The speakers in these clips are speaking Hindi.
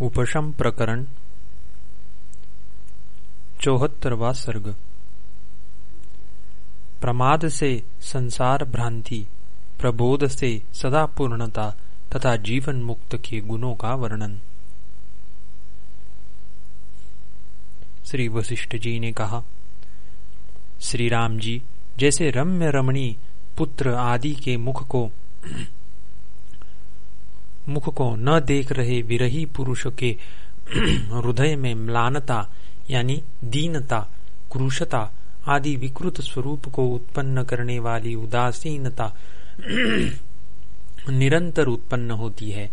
उपशम प्रकरण चौहत्तरवा सर्ग। प्रमाद से संसार भ्रांति, प्रबोध से सदा पूर्णता तथा जीवन मुक्त के गुणों का वर्णन। श्री वशिष्ठ जी ने कहा, श्री राम जी, जैसे रम्य रमणी पुत्र आदि के मुख को मुख को न देख रहे विरही पुरुष के हृदय में म्लानता, यानी दीनता, क्रूशता आदि विकृत स्वरूप को उत्पन्न करने वाली उदासीनता निरंतर उत्पन्न होती है।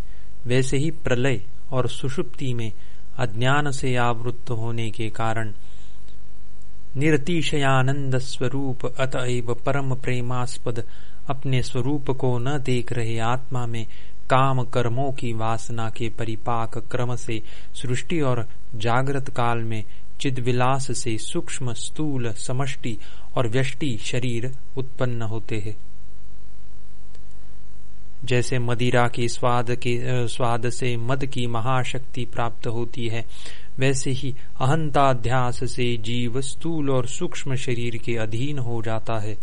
वैसे ही प्रलय और सुषुप्ति में अज्ञान से आवृत्त होने के कारण निरतिशयानंद स्वरूप अतएव परम प्रेमास्पद अपने स्वरूप को न देख रहे आत्मा में काम कर्मों की वासना के परिपाक क्रम से सृष्टि और जागृत काल में चिदविलास से सूक्ष्म स्थूल समष्टि और व्यष्टि शरीर उत्पन्न होते हैं। जैसे मदिरा के स्वाद के स्वाद से मद की महाशक्ति प्राप्त होती है, वैसे ही अहंताध्यास से जीव स्थूल और सूक्ष्म शरीर के अधीन हो जाता है।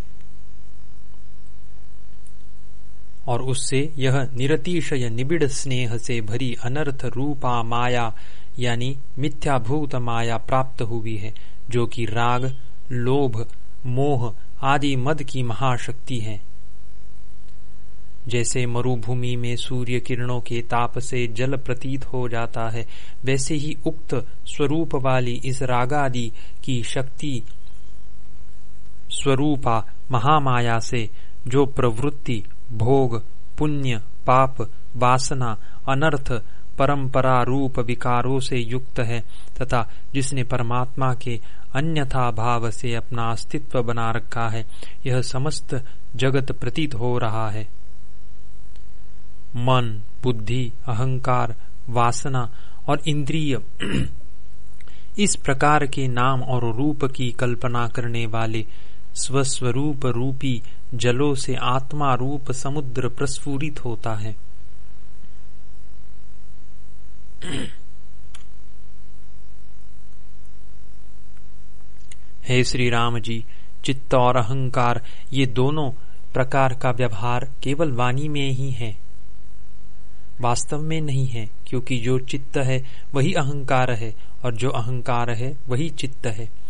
और उससे यह निरतिशय निबिड़ स्नेह से भरी अनर्थ रूपा माया, यानी मिथ्याभूत माया प्राप्त हुई है, जो कि राग, लोभ, मोह आदि मद की महाशक्ति है। जैसे मरुभूमि में सूर्य किरणों के ताप से जल प्रतीत हो जाता है, वैसे ही उक्त स्वरूप वाली इस रागादि की शक्ति स्वरूपा महामाया से जो प्रवृत्ति भोग, पुण्य, पाप, वासना, अनर्थ परंपरा रूप विकारों से युक्त है, तथा जिसने परमात्मा के अन्यथा भाव से अपना अस्तित्व बना रखा है, यह समस्त जगत प्रतीत हो रहा है। मन, बुद्धि, अहंकार, वासना और इंद्रिय इस प्रकार के नाम और रूप की कल्पना करने वाले स्वस्वरूप रूपी जलों से आत्मा रूप समुद्र प्रस्फुरित होता है। हे श्री राम जी, चित्त और अहंकार, ये दोनों प्रकार का व्यवहार केवल वाणी में ही है। वास्तव में नहीं है, क्योंकि जो चित्त है, वही अहंकार है, और जो अहंकार है, वही चित्त है।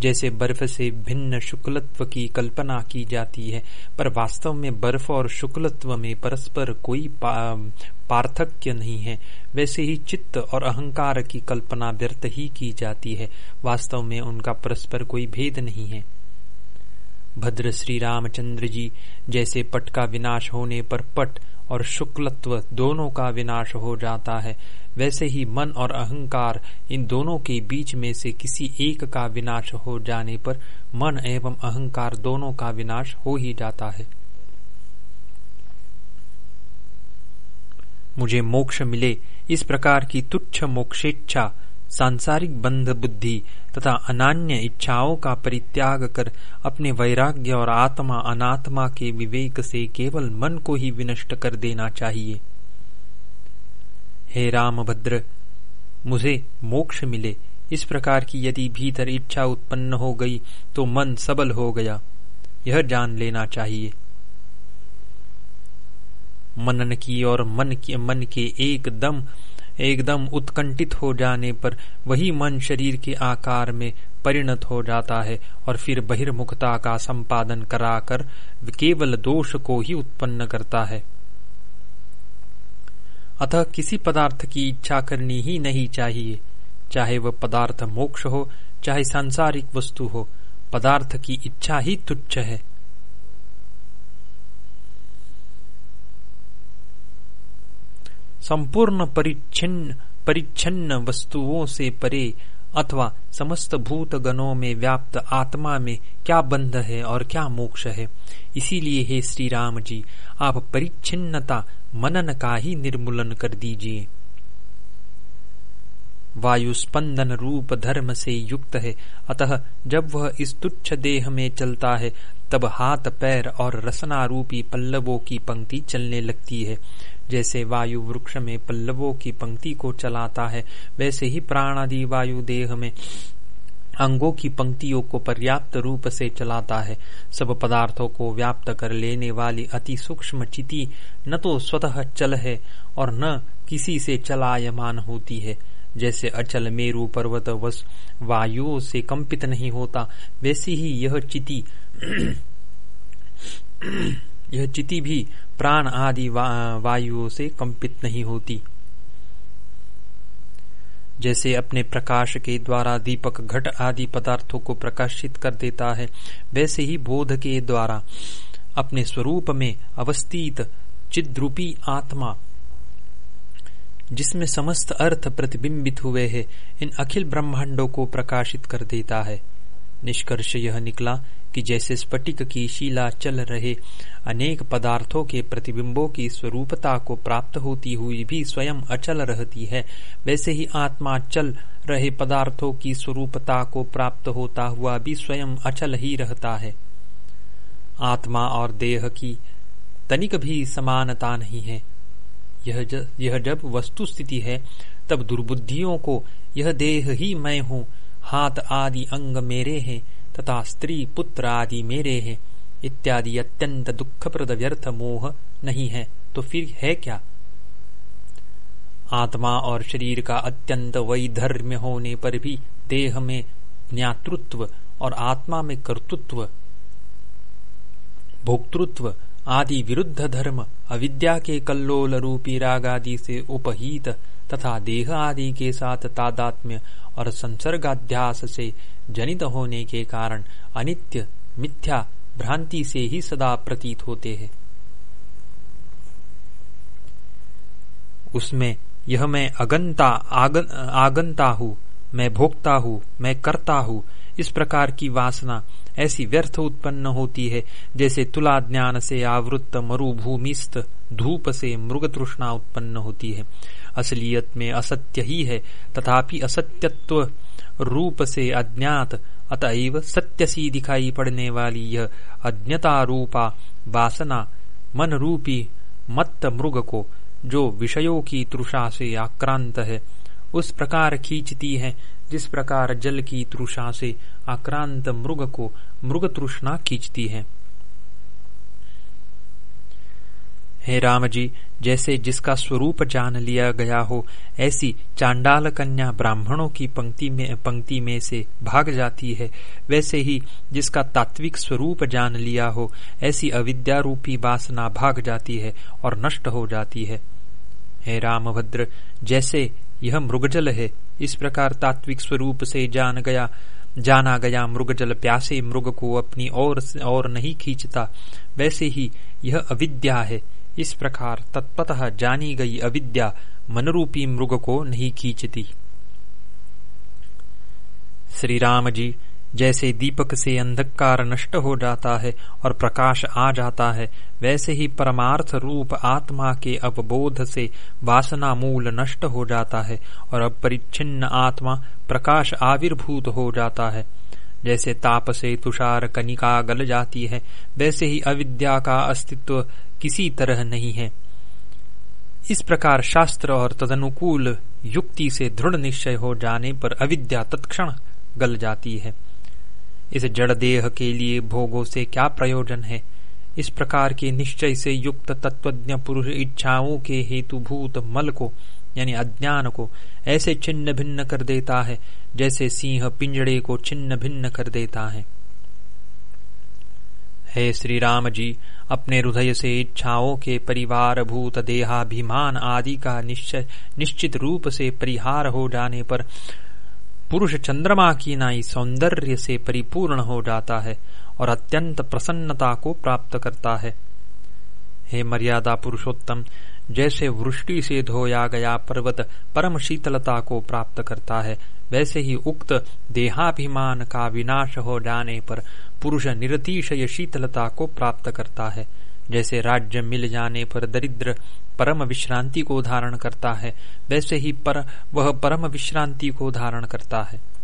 जैसे बर्फ़ से भिन्न शुक्लत्व की कल्पना की जाती है, पर वास्तव में बर्फ़ और शुक्लत्व में परस्पर कोई पार्थक्य नहीं है। वैसे ही चित्त और अहंकार की कल्पना व्यर्थ ही की जाती है। वास्तव में उनका परस्पर कोई भेद नहीं है। भद्र श्री रामचंद्र जी, जैसे पट का विनाश होने पर पट और शुक्लत्व दोनों का विनाश हो जाता है। वैसे ही मन और अहंकार इन दोनों के बीच में से किसी एक का विनाश हो जाने पर मन एवं अहंकार दोनों का विनाश हो ही जाता है। मुझे मोक्ष मिले। इस प्रकार की तुच्छ मोक्षेच्छा सांसारिक बंध बुद्धि तथा अनान्य इच्छाओं का परित्याग कर अपने वैराग्य और आत्मा अनात्मा के विवेक से केवल मन को ही विनष्ट कर देना चाहिए। हे राम भद्र मुझे मोक्ष मिले। इस प्रकार की यदि भीतर इच्छा उत्पन्न हो गई तो मन सबल हो गया। यह जान लेना चाहिए। मनन की और मन के मन के एकदम एकदम उत्कंठित हो जाने पर वही मन शरीर के आकार में परिणत हो जाता है और फिर बहिर्मुखता का संपादन कराकर केवल दोष को ही उत्पन्न करता है। अतः किसी पदार्थ की इच्छा करनी ही नहीं चाहिए। चाहे वह पदार्थ मोक्ष हो, चाहे सांसारिक वस्तु हो, पदार्थ की इच्छा ही तुच्छ है। संपूर्ण परिच्छिन्न परिच्छिन्न वस्तुओं से परे अथवा समस्त भूत गणों में व्याप्त आत्मा में क्या बंध है और क्या मोक्ष है? इसीलिए हे श्री राम जी, आप परिच्छिन्नता मनन का ही निर्मूलन कर दीजिए। वायु स्पंदन रूप धर्म से युक्त है। अतः जब वह इस तुच्छ देह में चलता है, तब हाथ, पैर और रसना रूपी पल्लवों की पंक्ति चलने लगती है। जैसे वायु वृक्ष में पल्लवों की पंक्ति को चलाता है, वैसे ही प्राण आदि वायु देह में अंगों की पंक्तियों को पर्याप्त रूप से चलाता है। सब पदार्थों को व्याप्त कर लेने वाली अति सूक्ष्म चिति न तो स्वतः चल है और न किसी से चलायमान होती है। जैसे अचल मेरु पर्वत वस वायुओं से कंपित नहीं होता, वैसी ही यह चिति यह चिति भी प्राण आदि वा, वायुओं से कंपित नहीं होती। जैसे अपने प्रकाश के द्वारा दीपक घट आदि पदार्थों को प्रकाशित कर देता है वैसे ही बोध के द्वारा अपने स्वरूप में अवस्थित चिद्रूपी आत्मा जिसमें समस्त अर्थ प्रतिबिंबित हुए हैं इन अखिल ब्रह्मांडों को प्रकाशित कर देता है। निष्कर्ष यह निकला कि जैसे स्फटिक की शिला चल रहे अनेक पदार्थों के प्रतिबिंबों की स्वरूपता को प्राप्त होती हुई भी स्वयं अचल रहती है वैसे ही आत्मा चल रहे पदार्थों की स्वरूपता को प्राप्त होता हुआ भी स्वयं अचल ही रहता है। आत्मा और देह की तनिक भी समानता नहीं है। यह ज, यह जब वस्तु स्थिति है तब दुर्बुद्धियों को यह देह ही मैं हूँ हाथ आदि अंग मेरे हैं, तथा स्त्री पुत्र आदि मेरे हैं। इत्यादि अत्यंत दुखप्रद व्यर्थ मोह नहीं है तो फिर है क्या? आत्मा और शरीर का अत्यंत वैधर्म्य होने पर भी देह में ज्ञातृत्व और आत्मा में कर्तृत्व, भोक्तृत्व आदि विरुद्ध धर्म, अविद्या के कल्लोल रूपी राग आदि से उपहित तथा देह आदि के साथ तादात्म्य और संसर्गाध्यास से जनित होने के कारण अनित्य मिथ्या भ्रांति से ही सदा प्रतीत होते हैं। उसमें यह मैं अगंता आगन, आगंता हूँ मैं भोगता हूँ मैं करता हूँ इस प्रकार की वासना ऐसी व्यर्थ उत्पन्न होती है, जैसे तुला ज्ञान से आवृत्त मरुभूमिस्थ धूप से मृग तृष्णा उत्पन्न होती है। असलियत में असत्य ही है, तथापि असत्यत्व रूप से अज्ञात, अतएव सत्य सी दिखाई पड़ने वाली यह अज्ञता रूपा वासना मन रूपी मत्त मृग को, जो विषयों की तृषा से आक्रांत है, उस प्रकार खींचती है जिस प्रकार जल की तृषा से आक्रांत मृग को मृग तृष्णा खींचती है। हे राम जी जैसे जिसका स्वरूप जान लिया गया हो, ऐसी चांडाल कन्या ब्राह्मणों की पंक्ति में पंक्ति में से भाग जाती है। वैसे ही जिसका तात्विक स्वरूप जान लिया हो, ऐसी अविद्या रूपी वासना भाग जाती है और नष्ट हो जाती है। हे रामभद्र, जैसे यह मृगजल है इस प्रकार तात्विक स्वरूप से जान गया, जाना गया मृग जल प्यासे मृग को अपनी ओर और नहीं खींचता। वैसे ही यह अविद्या है। इस प्रकार तत्पतः जानी गई अविद्या मनरूपी मृग को नहीं खींचती। श्री राम जी जैसे दीपक से अंधकार नष्ट हो जाता है और प्रकाश आ जाता है, वैसे ही परमार्थ रूप आत्मा के अवबोध से वासना मूल नष्ट हो जाता है और अपरिच्छिन्न आत्मा प्रकाश आविर्भूत हो जाता है। जैसे ताप से तुषार कनिका गल जाती है, वैसे ही अविद्या का अस्तित्व किसी तरह नहीं है। इस प्रकार शास्त्र और तदनुकूल युक्ति से दृढ़ निश्चय हो जाने पर अविद्या तत्क्षण गल जाती है। इस जड़ देह के लिए भोगों से क्या प्रयोजन है? इस प्रकार के निश्चय से युक्त तत्वज्ञ पुरुष इच्छाओं के हेतुभूत मल को, यानी अज्ञान को, ऐसे छिन्न भिन्न कर देता है, जैसे सिंह पिंजड़े को छिन्न भिन्न कर देता है। हे श्री राम जी, अपने हृदय से इच्छाओं के परिवार भूत देहाभिमान आदि का निश्चय, निश्चित रूप से परिहार हो जाने पर पुरुष चंद्रमा की नाई सौंदर्य से परिपूर्ण हो जाता है और अत्यंत प्रसन्नता को प्राप्त करता है। हे मर्यादा पुरुषोत्तम, जैसे वृष्टि से धोया गया पर्वत परम शीतलता को प्राप्त करता है, वैसे ही उक्त देहाभिमान का विनाश हो जाने पर पुरुष निरतिशय शीतलता को प्राप्त करता है। जैसे राज्य मिल जाने पर दरिद्र परम विश्रांति को धारण करता है, वैसे ही पर, वह परम विश्रांति को धारण करता है।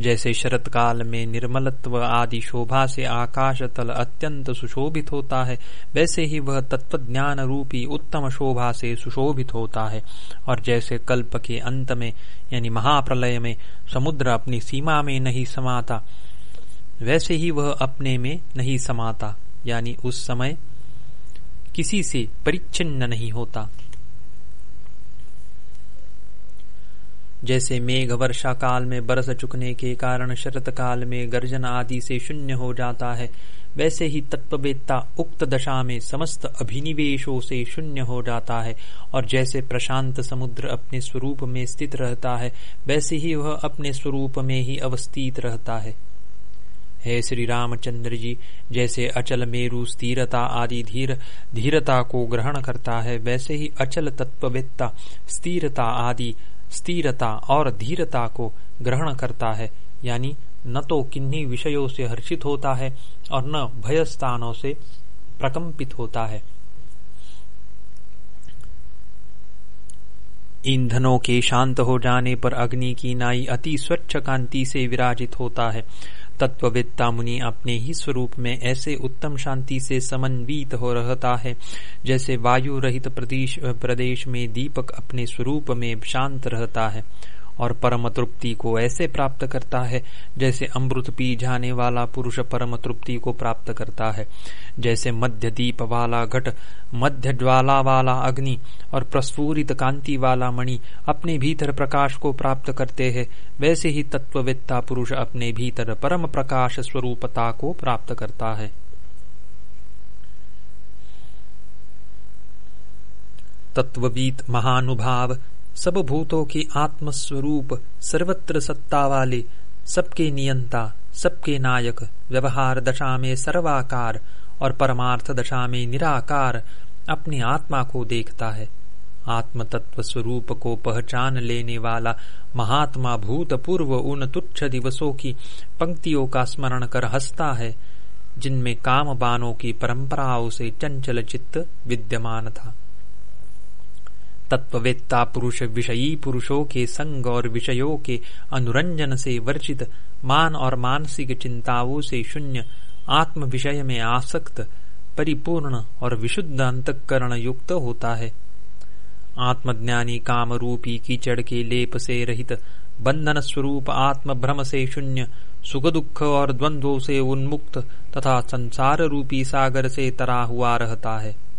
जैसे शरत काल में निर्मलत्व आदि शोभा से आकाश तल अत्यंत सुशोभित होता है, वैसे ही वह तत्व ज्ञान रूपी उत्तम शोभा से सुशोभित होता है। और जैसे कल्प के अंत में, यानी महाप्रलय में, समुद्र अपनी सीमा में नहीं समाता, वैसे ही वह अपने में नहीं समाता। यानी उस समय किसी से परिच्छिन्न नहीं होता। जैसे मेघ वर्षा काल में बरस चुकने के कारण शरत काल में गर्जन आदि से शून्य हो जाता है, वैसे ही तत्ववेत्ता उक्त दशा में समस्त अभिनिवेशों से शून्य हो जाता है, और जैसे प्रशांत समुद्र अपने स्वरूप में स्थित रहता है, वैसे ही वह अपने स्वरूप में ही अवस्थित रहता है। हे श्री रामचंद्र जी, जैसे अचल मेरु स्थिरता आदि धीर, धीरता को ग्रहण करता है, वैसे ही अचल तत्ववेत्ता स्थिरता आदि, स्थिरता और धीरता को ग्रहण करता है। यानी न तो किन्हीं विषयों से हर्षित होता है और न भय स्थानों से प्रकंपित होता है। ईंधनों के शांत हो जाने पर अग्नि की नाई अति स्वच्छ कांति से विराजित होता है। तत्ववेत्ता मुनि अपने ही स्वरूप में ऐसे उत्तम शांति से समन्वित हो रहता है, जैसे वायु रहित प्रदेश में दीपक अपने स्वरूप में शांत रहता है। और परम तृप्ति को ऐसे प्राप्त करता है, जैसे अमृत पी जाने वाला पुरुष परम तृप्ति को प्राप्त करता है। जैसे मध्य दीप वाला घट, मध्य ज्वाला वाला अग्नि और प्रस्फुरित कांति वाला मणि अपने भीतर प्रकाश को प्राप्त करते हैं, वैसे ही तत्ववेत्ता पुरुष अपने भीतर परम प्रकाश स्वरूपता को प्राप्त करता है। तत्ववीत महानुभाव सब भूतों के आत्मस्वरूप सर्वत्र सत्ता वाले सबके नियंता, सबके नायक, व्यवहार दशा में सर्वाकार और परमार्थ दशा में निराकार अपनी आत्मा को देखता है। आत्म तत्व स्वरूप को पहचान लेने वाला महात्मा भूतपूर्व उन तुच्छ दिवसों की पंक्तियों का स्मरण कर हंसता है, जिनमें काम बानों की परंपराओं से चंचल चित्त विद्यमान था। तत्ववेत्ता पुरुष विषयी पुरुषों के संग और विषयों के अनुरंजन से वर्जित मान और मानसिक चिंताओं से शून्य आत्म विषय में आसक्त, परिपूर्ण और विशुद्ध अंतकरण युक्त होता है। आत्मज्ञानी काम रूपी कीचड़ के लेप से रहित बंधन स्वरूप आत्म भ्रम से शून्य सुख दुख और द्वंद्वों से उन्मुक्त तथा संसार रूपी सागर से तरा हुआ रहता है।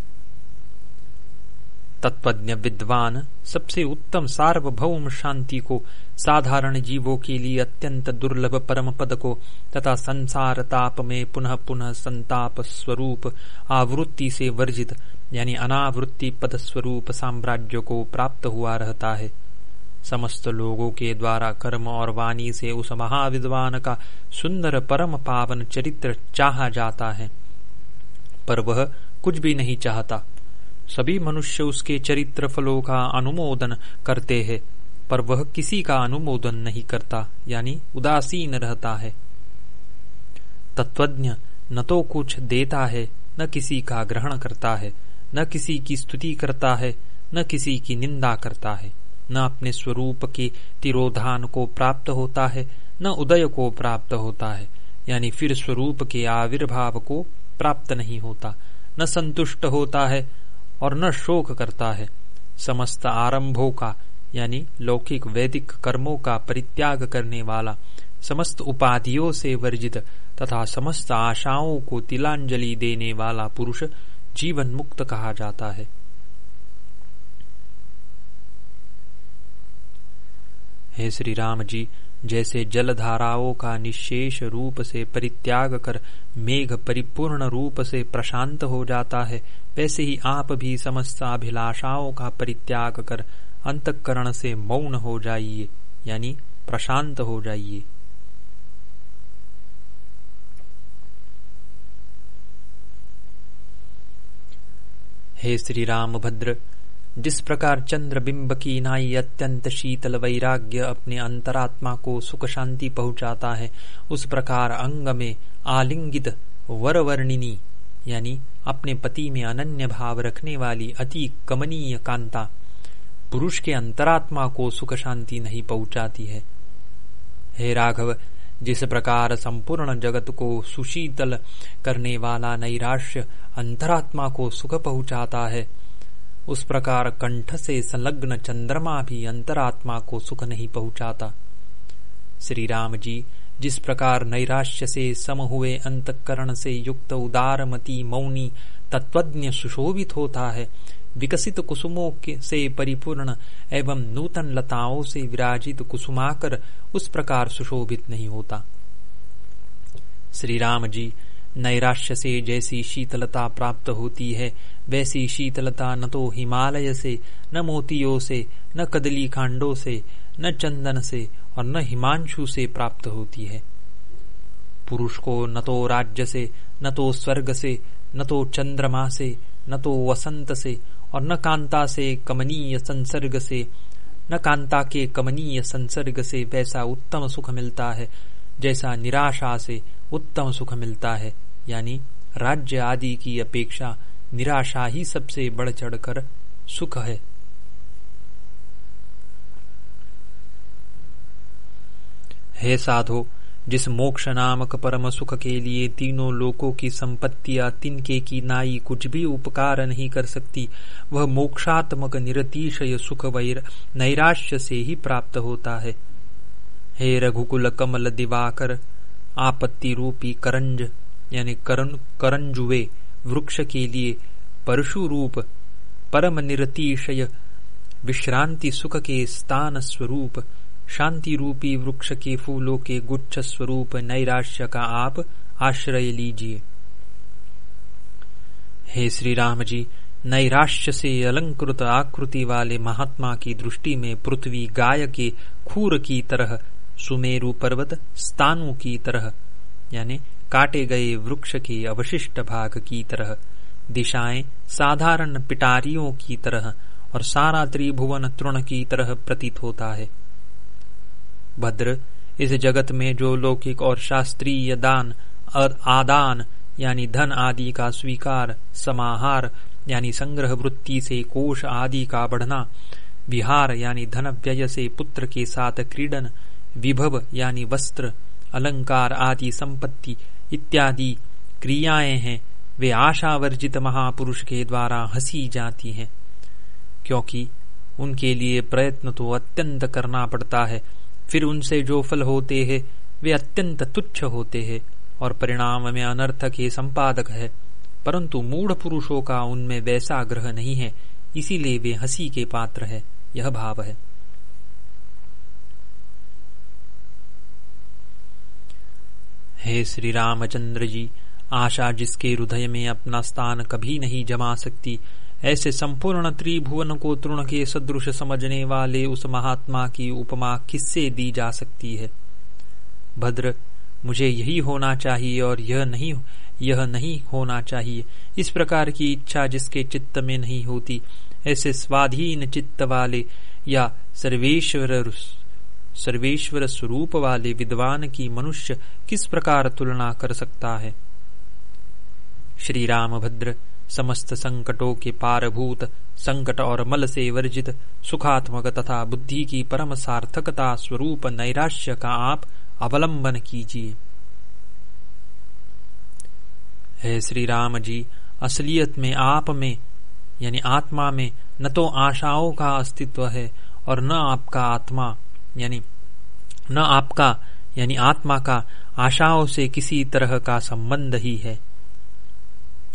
तत्वज्ञ विद्वान सबसे उत्तम सार्वभौम शांति को, साधारण जीवों के लिए अत्यंत दुर्लभ परम पद को, तथा संसार ताप में पुनः पुनः संताप स्वरूप आवृत्ति से वर्जित, यानी अनावृत्ति पद स्वरूप साम्राज्य को प्राप्त हुआ रहता है। समस्त लोगों के द्वारा कर्म और वाणी से उस महाविद्वान का सुंदर परम पावन चरित्र चाहा जाता है। पर वह कुछ भी नहीं चाहता। सभी मनुष्य उसके चरित्र फलों का अनुमोदन करते हैं, पर वह किसी का अनुमोदन नहीं करता, यानी उदासीन रहता है। तत्वज्ञ न तो कुछ देता है, न किसी का ग्रहण करता है, न किसी की स्तुति करता है, न किसी की निंदा करता है, न अपने स्वरूप के तिरोधान को प्राप्त होता है, न उदय को प्राप्त होता है, यानी फिर स्वरूप के आविर्भाव को प्राप्त नहीं होता, न संतुष्ट होता है और न शोक करता है। समस्त आरंभों का, यानी लौकिक वैदिक कर्मों का परित्याग करने वाला, समस्त उपाधियों से वर्जित तथा समस्त आशाओं को तिलांजलि देने वाला पुरुष जीवन मुक्त कहा जाता है। हे श्री राम जी जैसे जलधाराओं का निशेष रूप से परित्याग कर मेघ परिपूर्ण रूप से प्रशांत हो जाता है, वैसे ही आप भी समस्त अभिलाषाओं का परित्याग कर अंतकरण से मौन हो जाइए, यानी प्रशांत हो जाइए। हे श्री राम भद्र जिस प्रकार चंद्र बिंब की नाई अत्यंत शीतल वैराग्य अपने अंतरात्मा को सुख शांति पहुंचाता है, उस प्रकार अंग में आलिंगित वरवर्णिनी, यानी अपने पति में अनन्य भाव रखने वाली अति कमनीय कांता, पुरुष के अंतरात्मा को सुख शांति नहीं पहुंचाती है। हे राघव, जिस प्रकार संपूर्ण जगत को सुशीतल करने वाला नैराश्य अंतरात्मा को सुख पहुंचाता है उस प्रकार कंठ से संलग्न चंद्रमा भी अंतरात्मा को सुख नहीं पहुंचाता। श्री राम जी, जिस प्रकार नैराश्य से सम हुए अंतकरण से युक्त उदारमती मौनी तत्वज्ञ सुशोभित होता है, विकसित कुसुमों के से परिपूर्ण एवं नूतन लताओं से विराजित कुसुमाकर उस प्रकार सुशोभित नहीं होता। श्री राम जी नैराश्य से जैसी शीतलता प्राप्त होती है, वैसी शीतलता न तो हिमालय से, न मोतियों से, न कदली कांडों से, न चंदन से और न हिमांशु से प्राप्त होती है। पुरुष को न तो राज्य से, न तो स्वर्ग से, न तो चंद्रमा से, न तो वसंत से और न कांता से कमनीय संसर्ग से, न कांता के कमनीय संसर्ग से वैसा उत्तम सुख मिलता है, जैसा निराशा से उत्तम सुख मिलता है। यानी राज्य आदि की अपेक्षा निराशा ही सबसे बढ़ चढ़कर सुख है। हे साधो, जिस मोक्ष नामक परम सुख के लिए तीनों लोकों की संपत्तियाँ तिनके की नाई कुछ भी उपकार नहीं कर सकती, वह मोक्षात्मक निरतिशय सुख वैर नैराश्य से ही प्राप्त होता है। हे रघुकुल कमल दिवाकर आपत्ति रूपी करंज यानी करन, करंजुवे वृक्ष के लिए परशु रूप परम निरतिशय विश्रांति सुख के स्थान स्वरूप शांति रूपी वृक्ष के फूलों के गुच्छ स्वरूप नैराश्य का आप आश्रय लीजिए। हे श्री राम जी नैराश्य से अलंकृत आकृति वाले महात्मा की दृष्टि में पृथ्वी गाय के खूर की तरह सुमेरु पर्वत स्थानु की तरह यानी काटे गए वृक्ष के अवशिष्ट भाग की तरह, दिशाएँ साधारण पिटारियों की तरह और सारा त्रिभुवन तृण की तरह प्रतीत होता है। भद्र, इस जगत में जो लौकिक और शास्त्रीय दान और आदान, यानी धन आदि का स्वीकार, समाहार, यानी संग्रह वृत्ति से कोष आदि का बढ़ना, विहार, यानी धन व्यय से पुत्र के साथ क्रीडन, विभव, यानी वस्त्र, अलंकार आदि संपत्ति इत्यादि क्रियाएँ हैं, वे आशावर्जित महापुरुष के द्वारा हँसी जाती हैं, क्योंकि उनके लिए प्रयत्न तो अत्यंत करना पड़ता है, फिर उनसे जो फल होते हैं, वे अत्यंत तुच्छ होते हैं, और परिणाम में अनर्थ के संपादक है, परंतु मूढ़ पुरुषों का उनमें वैसा ग्रह नहीं है, इसीलिए वे हँसी के पात्र है, यह भाव है। हे श्री रामचंद्र जी, आशा जिसके हृदय में अपना स्थान कभी नहीं जमा सकती, ऐसे संपूर्ण त्रिभुवन को तृण के सदृश समझने वाले उस महात्मा की उपमा किससे दी जा सकती है? भद्र, मुझे यही होना चाहिए और यह नहीं यह नहीं होना चाहिए। इस प्रकार की इच्छा जिसके चित्त में नहीं होती, ऐसे स्वाधीन चित्त वाले या सर्वेश्वर सर्वेश्वर स्वरूप वाले विद्वान की मनुष्य किस प्रकार तुलना कर सकता है? श्री राम भद्र समस्त संकटों के पारभूत, संकट और मल से वर्जित, सुखात्मक तथा बुद्धि की परम सार्थकता स्वरूप नैराश्य का आप अवलंबन कीजिए। हे श्री राम जी, असलियत में आप में, यानी आत्मा में, न तो आशाओं का अस्तित्व है और न आपका आत्मा। यानी न आपका, यानी आत्मा का, आशाओं से किसी तरह का संबंध ही है।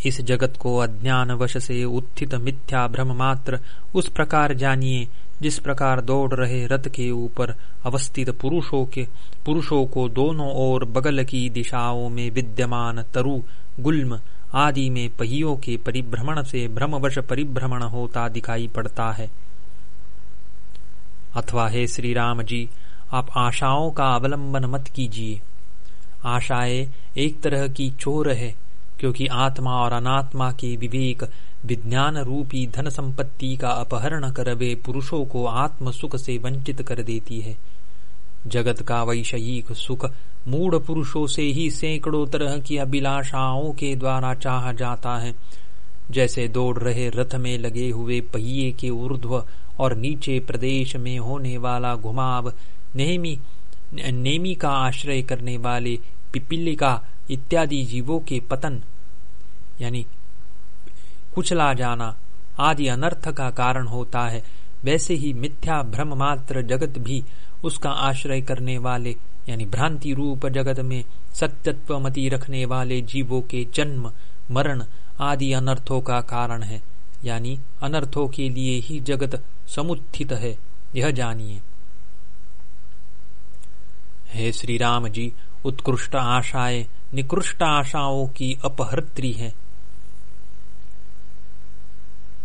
इस जगत को अज्ञान वश से उत्थित मिथ्या भ्रम मात्र उस प्रकार जानिए, जिस प्रकार दौड़ रहे रथ के ऊपर अवस्थित पुरुषों के, पुरुषों को दोनों ओर बगल की दिशाओं में विद्यमान तरु, गुल्म आदि में पहियों के परिभ्रमण से भ्रमवश परिभ्रमण होता दिखाई पड़ता है। अथवा हे श्री राम जी आप आशाओं का अवलंबन मत कीजिए। आशाएँ एक तरह की चोर है, क्योंकि आत्मा और अनात्मा के विवेक विज्ञान रूपी धन संपत्ति का अपहरण कर वे पुरुषों को आत्म सुख से वंचित कर देती है। जगत का वैषयिक सुख मूढ़ पुरुषों से ही सैकड़ों तरह की अभिलाषाओं के द्वारा चाह जाता है। जैसे दौड़ रहे रथ में लगे हुए पहिए के ऊर्ध्व और नीचे प्रदेश में होने वाला घुमाव, नेहमी नेमी का आश्रय करने वाले पिपिलिका इत्यादि जीवों के पतन, यानी कुचला जाना आदि अनर्थ का कारण होता है। वैसे ही मिथ्या भ्रम मात्र जगत भी उसका आश्रय करने वाले, यानी भ्रांति रूप जगत में सत्यत्व मति रखने वाले जीवों के जन्म, मरण आदि अनर्थों का कारण है। यानी अनर्थों के लिए ही जगत समुत्थित है, यह जानिए। हे श्री राम जी, उत्कृष्ट आशाएँ, निकृष्ट आशाओं की अपहर्त्री है।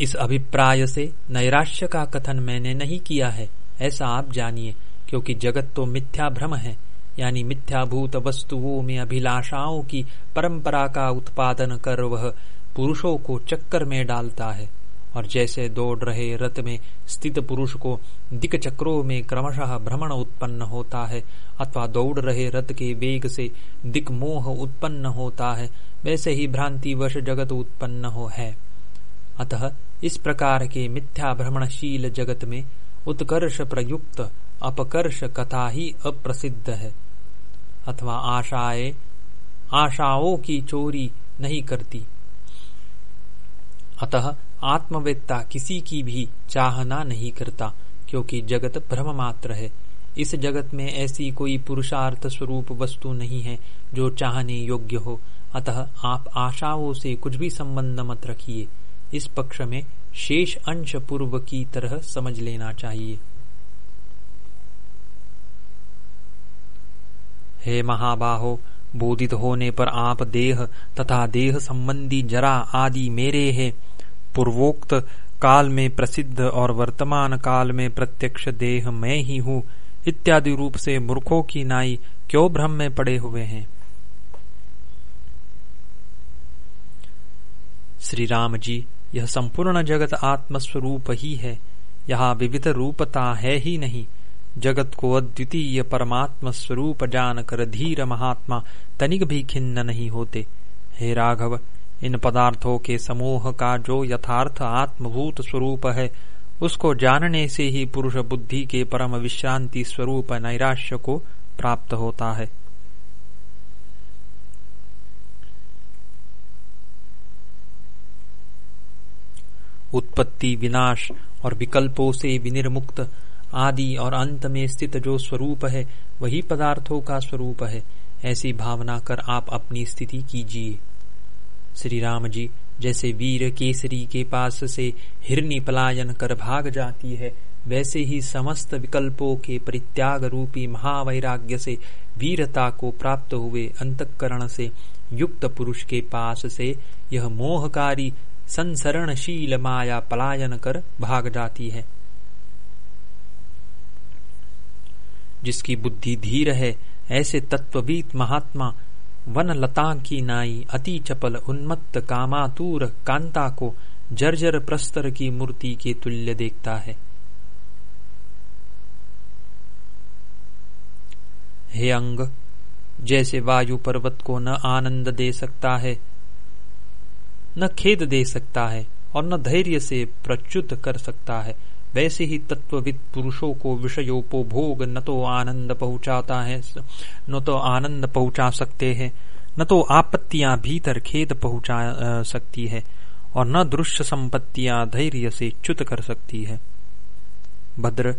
इस अभिप्राय से नैराश्य का कथन मैंने नहीं किया है, ऐसा आप जानिए, क्योंकि जगत तो मिथ्या भ्रम है, यानी मिथ्याभूत वस्तुओं में अभिलाषाओं की परंपरा का उत्पादन कर वह पुरुषों को चक्कर में डालता है। और जैसे दौड़ रहे रथ में स्थित पुरुष को दिक चक्रों में क्रमशः भ्रमण उत्पन्न होता है, अथवा दौड़ रहे रथ के वेग से दिक मोह उत्पन्न होता है, वैसे ही भ्रांति वश जगत उत्पन्न हो है। अतः इस प्रकार के मिथ्या भ्रमणशील जगत में उत्कर्ष प्रयुक्त, अपकर्ष कथा ही अप्रसिद्ध है। अथवा आशाएँ, आशाओं की चोरी नहीं करती। अतः आत्मवेत्ता किसी की भी चाहना नहीं करता, क्योंकि जगत भ्रम मात्र है। इस जगत में ऐसी कोई पुरुषार्थ स्वरूप वस्तु नहीं है जो चाहने योग्य हो। अतः आप आशाओं से कुछ भी संबंध मत रखिए। इस पक्ष में शेष अंश पूर्व की तरह समझ लेना चाहिए। हे महाबाहो, बोधित होने पर आप देह तथा देह संबंधी जरा आदि मेरे है। पूर्वोक्त काल में प्रसिद्ध और वर्तमान काल में प्रत्यक्ष देह मैं ही हूँ, इत्यादि रूप से मूर्खों की नाई क्यों भ्रम में पड़े हुए हैं? श्री राम जी, यह संपूर्ण जगत आत्मस्वरूप ही है, यहाँ विविध रूपता है ही नहीं। जगत को अद्वितीय परमात्म स्वरूप जानकर धीर महात्मा तनिक भी खिन्न नहीं होते। हे राघव इन पदार्थों के समूह का जो यथार्थ आत्मभूत स्वरूप है, उसको जानने से ही पुरुष बुद्धि के परम विश्रांति स्वरूप नैराश्य को प्राप्त होता है। उत्पत्ति विनाश और विकल्पों से विनिर्मुक्त आदि और अंत में स्थित जो स्वरूप है, वही पदार्थों का स्वरूप है। ऐसी भावना कर आप अपनी स्थिति कीजिए। श्री राम जी, जैसे वीर केसरी के पास से हिरनी पलायन कर भाग जाती है, वैसे ही समस्त विकल्पों के परित्याग रूपी महावैराग्य से वीरता को प्राप्त हुए अंतकरण से युक्त पुरुष के पास से यह मोहकारी, संसरणशील माया पलायन कर भाग जाती है। जिसकी बुद्धि धीर है, ऐसे तत्ववीत महात्मा वन लता की नाई अति चपल उन्मत्त कामातूर कांता को जर्जर प्रस्तर की मूर्ति के तुल्य देखता है। हे अंग, जैसे वायु पर्वत को न आनंद दे सकता है, न खेद दे सकता है और न धैर्य से प्रच्युत कर सकता है वैसे ही तत्वविद पुरुषों को विषयोपभोग न तो आनंद पहुंचाता है, न तो आनंद पहुँचा सकते हैं, न तो आपत्तियाँ भीतर खेद पहुँचा सकती है, और न दृश्य संपत्तियाँ धैर्य से च्युत कर सकती है। भद्र,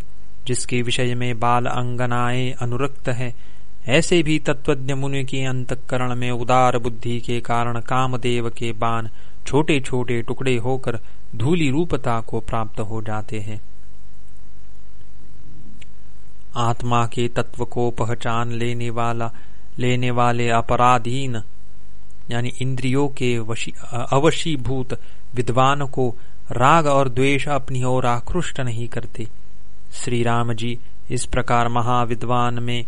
जिसके विषय में बाल अंगनाएँ अनुरक्त है, ऐसे भी तत्वज्ञ मुनि के अंतकरण में उदार बुद्धि के कारण कामदेव के बाण छोटे छोटे टुकड़े होकर धूली रूपता को प्राप्त हो जाते हैं। आत्मा के तत्व को पहचान लेने वाला, लेने वाले अपराधीन, यानी इंद्रियों के अवशीभूत विद्वान को राग और द्वेष अपनी ओर आकृष्ट नहीं करते। श्री राम जी इस प्रकार महाविद्वान में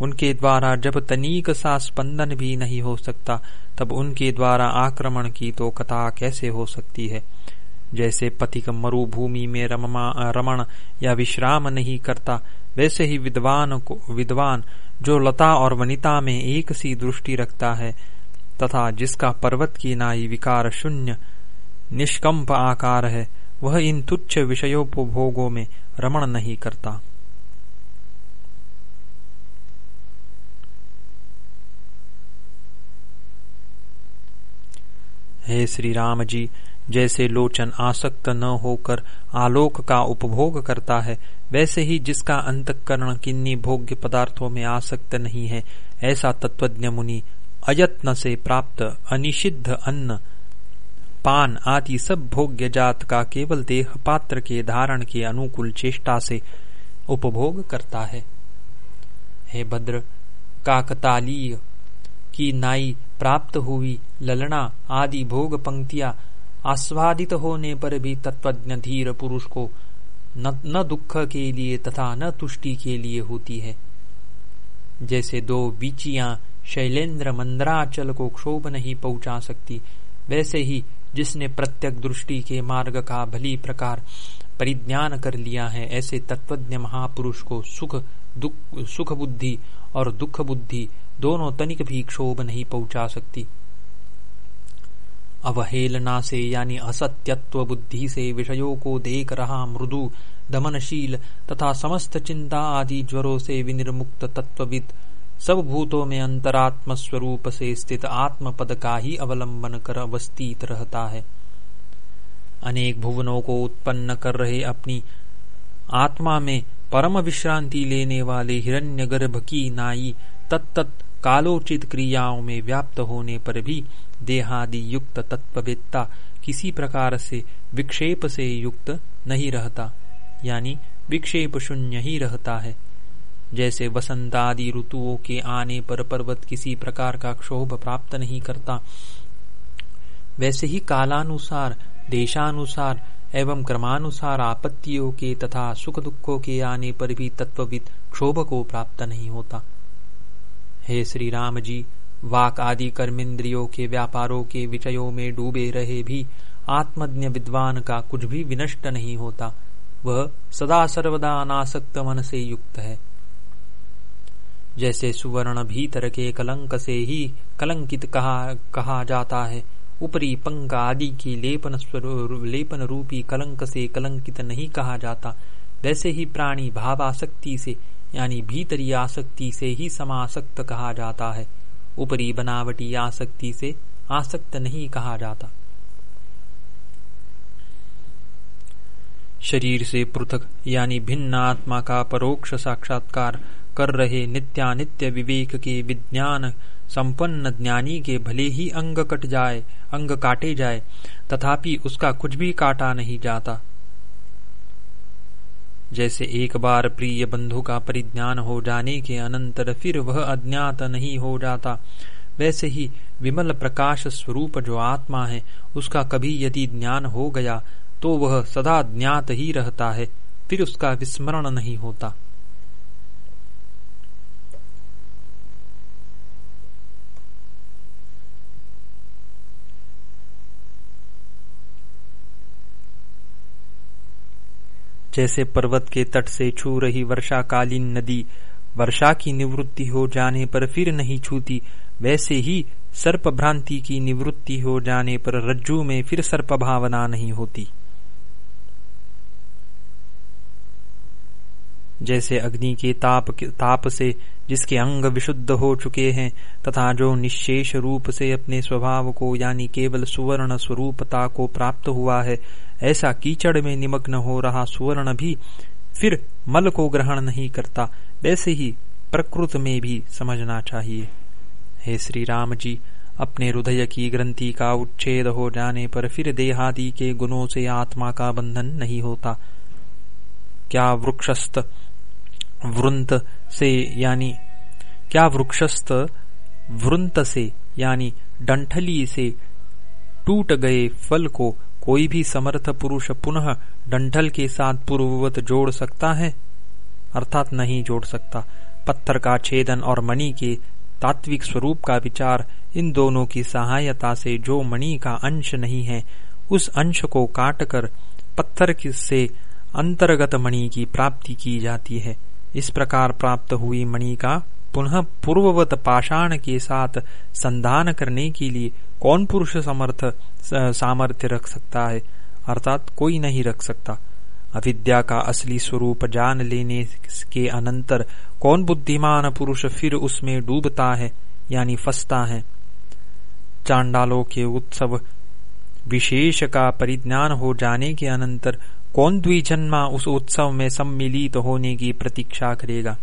उनके द्वारा जब तनीक सा स्पंदन भी नहीं हो सकता तब उनके द्वारा आक्रमण की तो कथा कैसे हो सकती है? जैसे पथिक मरुभूमि में रमण या विश्राम नहीं करता, वैसे ही विद्वान को, विद्वान जो लता और वनिता में एक सी दृष्टि रखता है, तथा जिसका पर्वत की नाई विकार शून्य, निष्कंप आकार है, वह इन तुच्छ विषयोपभोगों में रमण नहीं करता। हे श्री राम जी, जैसे लोचन आसक्त न होकर आलोक का उपभोग करता है, वैसे ही जिसका अंतकरण किन्नी भोग्य पदार्थों में आसक्त नहीं है, ऐसा तत्वज्ञ मुनि अयत्न से प्राप्त अनिषिद्ध अन्न, पान आदि सब भोग्य जात का केवल देह पात्र के धारण के अनुकूल चेष्टा से उपभोग करता है। हे भद्र, काकतालीय की नाई प्राप्त हुई ललना आदि भोग पंक्तियाँ आस्वादित होने पर भी तत्वज्ञ धीर पुरुष को न, न दुख के लिए तथा न तुष्टि के लिए होती है। जैसे दो बीचियाँ शैलेंद्र मंदराचल को क्षोभ नहीं पहुँचा सकती वैसे ही जिसने प्रत्यक दृष्टि के मार्ग का भली प्रकार परिज्ञान कर लिया है ऐसे तत्वज्ञ महापुरुष को सुख दुख सुख बुद्धि और दुख बुद्धि दोनों तनिक भी क्षोभ नहीं पहुँचा सकती। अवहेलना से यानी असत्यत्व बुद्धि से विषयों को देख रहा मृदु, दमनशील तथा समस्त चिंता आदि ज्वरों से विनिर्मुक्त तत्वविद, सब भूतों में अंतरात्म स्वरूप से स्थित आत्म पद का ही अवलंबन कर अवस्थित रहता है। अनेक भुवनों को उत्पन्न कर रहे अपनी आत्मा में परम विश्रांति लेने वाले हिरण्य गर्भ की नाई तत्त कालोचित क्रियाओं में व्याप्त होने पर भी देहादि युक्त तत्ववेत्ता किसी प्रकार से विक्षेप से युक्त नहीं रहता, यानी विक्षेप शून्य ही रहता है। जैसे वसंत आदि ऋतुओं के आने पर पर्वत किसी प्रकार का क्षोभ प्राप्त नहीं करता, वैसे ही कालानुसार, देशानुसार एवं क्रमानुसार आपत्तियों के तथा सुख दुखों के आने पर भी तत्वविद क्षोभ को प्राप्त नहीं होता। हे श्री राम जी, वाक आदि कर्मेंद्रियों के व्यापारों के विषयों में डूबे रहे भी आत्मज्ञ विद्वान का कुछ भी विनष्ट नहीं होता, वह सदा सर्वदा अनासक्त मन से युक्त है। जैसे सुवर्ण भीतर के कलंक से ही कलंकित कहा कहा जाता है, ऊपरी पंक आदि की लेपन लेपन रूपी कलंक से कलंकित नहीं कहा जाता, वैसे ही प्राणी भावासक्ति से यानी भीतरी आसक्ति से ही समासक्त कहा जाता है। ऊपरी बनावटी आसक्ति से आसक्त नहीं कहा जाता। शरीर से पृथक यानी भिन्न आत्मा का परोक्ष साक्षात्कार कर रहे नित्यानित्य विवेक के विज्ञान संपन्न ज्ञानी के भले ही अंग कट जाए, अंग काटे जाए, तथापि उसका कुछ भी काटा नहीं जाता। जैसे एक बार प्रिय बंधु का परिज्ञान हो जाने के अनंतर फिर वह अज्ञात नहीं हो जाता। वैसे ही विमल प्रकाश स्वरूप जो आत्मा है, उसका कभी यदि ज्ञान हो गया तो वह सदा ज्ञात ही रहता है, फिर उसका विस्मरण नहीं होता। जैसे पर्वत के तट से छू रही वर्षा कालीन नदी, वर्षा की निवृत्ति हो जाने पर फिर नहीं छूती, वैसे ही सर्प भ्रांति की निवृत्ति हो जाने पर रज्जू में फिर सर्प भावना नहीं होती। जैसे अग्नि के ताप ताप से जिसके अंग विशुद्ध हो चुके हैं, तथा जो निशेष रूप से अपने स्वभाव को, यानी केवल सुवर्ण स्वरूपता को प्राप्त हुआ है, ऐसा कीचड़ में निमग्न हो रहा सुवर्ण भी फिर मल को ग्रहण नहीं करता। वैसे ही प्रकृत में भी समझना चाहिए। हे श्री राम जी, अपने हृदय की ग्रंथि का उच्छेद हो जाने पर फिर देहादि के गुणों से आत्मा का बंधन नहीं होता। क्या वृक्षस्थ वृंत से, यानी क्या वृक्षस्थ वृंत से, यानी डंठली से टूट गए फल को कोई भी समर्थ पुरुष पुनः डंठल के साथ पूर्ववत जोड़ सकता है? अर्थात नहीं जोड़ सकता। पत्थर का छेदन और मणि के तात्विक स्वरूप का विचार इन दोनों की सहायता से जो मणि का अंश नहीं है, उस अंश को काटकर पत्थर से अंतर्गत मणि की प्राप्ति की जाती है। इस प्रकार प्राप्त हुई मणि का पुनः पूर्ववत पाषाण के साथ संधान करने के लिए कौन पुरुष समर्थ सामर्थ्य रख सकता है? अर्थात कोई नहीं रख सकता। अविद्या का असली स्वरूप जान लेने के अनंतर कौन बुद्धिमान पुरुष फिर उसमें डूबता है, यानी फंसता है? चांडालों के उत्सव विशेष का परिज्ञान हो जाने के अनंतर कौन द्विजन्मा उस उत्सव में सम्मिलित तो होने की प्रतीक्षा करेगा?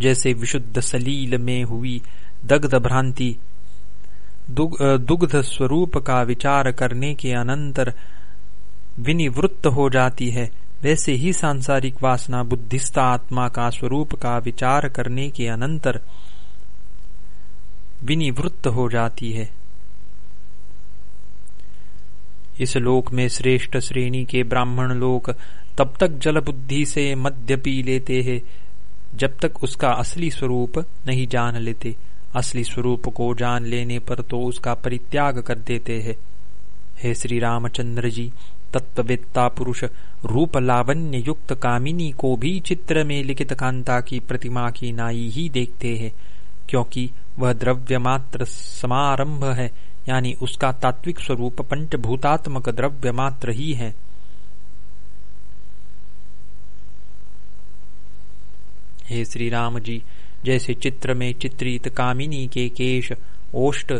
जैसे विशुद्ध सलील में हुई दग्ध भ्रांति दुग्ध स्वरूप का विचार करने के अनंतर विनिवृत्त हो जाती है, वैसे ही सांसारिक वासना बुद्धिस्ता आत्मा का स्वरूप का विचार करने के अनंतर विनिवृत्त हो जाती है। इस लोक में श्रेष्ठ श्रेणी के ब्राह्मण लोग तब तक जल बुद्धि से मध्य पी लेते हैं, जब तक उसका असली स्वरूप नहीं जान लेते। असली स्वरूप को जान लेने पर तो उसका परित्याग कर देते हैं। हे श्री रामचंद्र जी, तत्ववेत्ता पुरुष, रूप लावण्य युक्त कामिनी को भी चित्र में लिखित कांता की प्रतिमा की नाई ही देखते हैं, क्योंकि वह द्रव्य मात्र समारंभ है यानी उसका तात्विक स्वरूप पंचभूतात्मक द्रव्य मात्र ही है। हे श्री राम जी, जैसे चित्र में चित्रित कामिनी के केश ओष्ट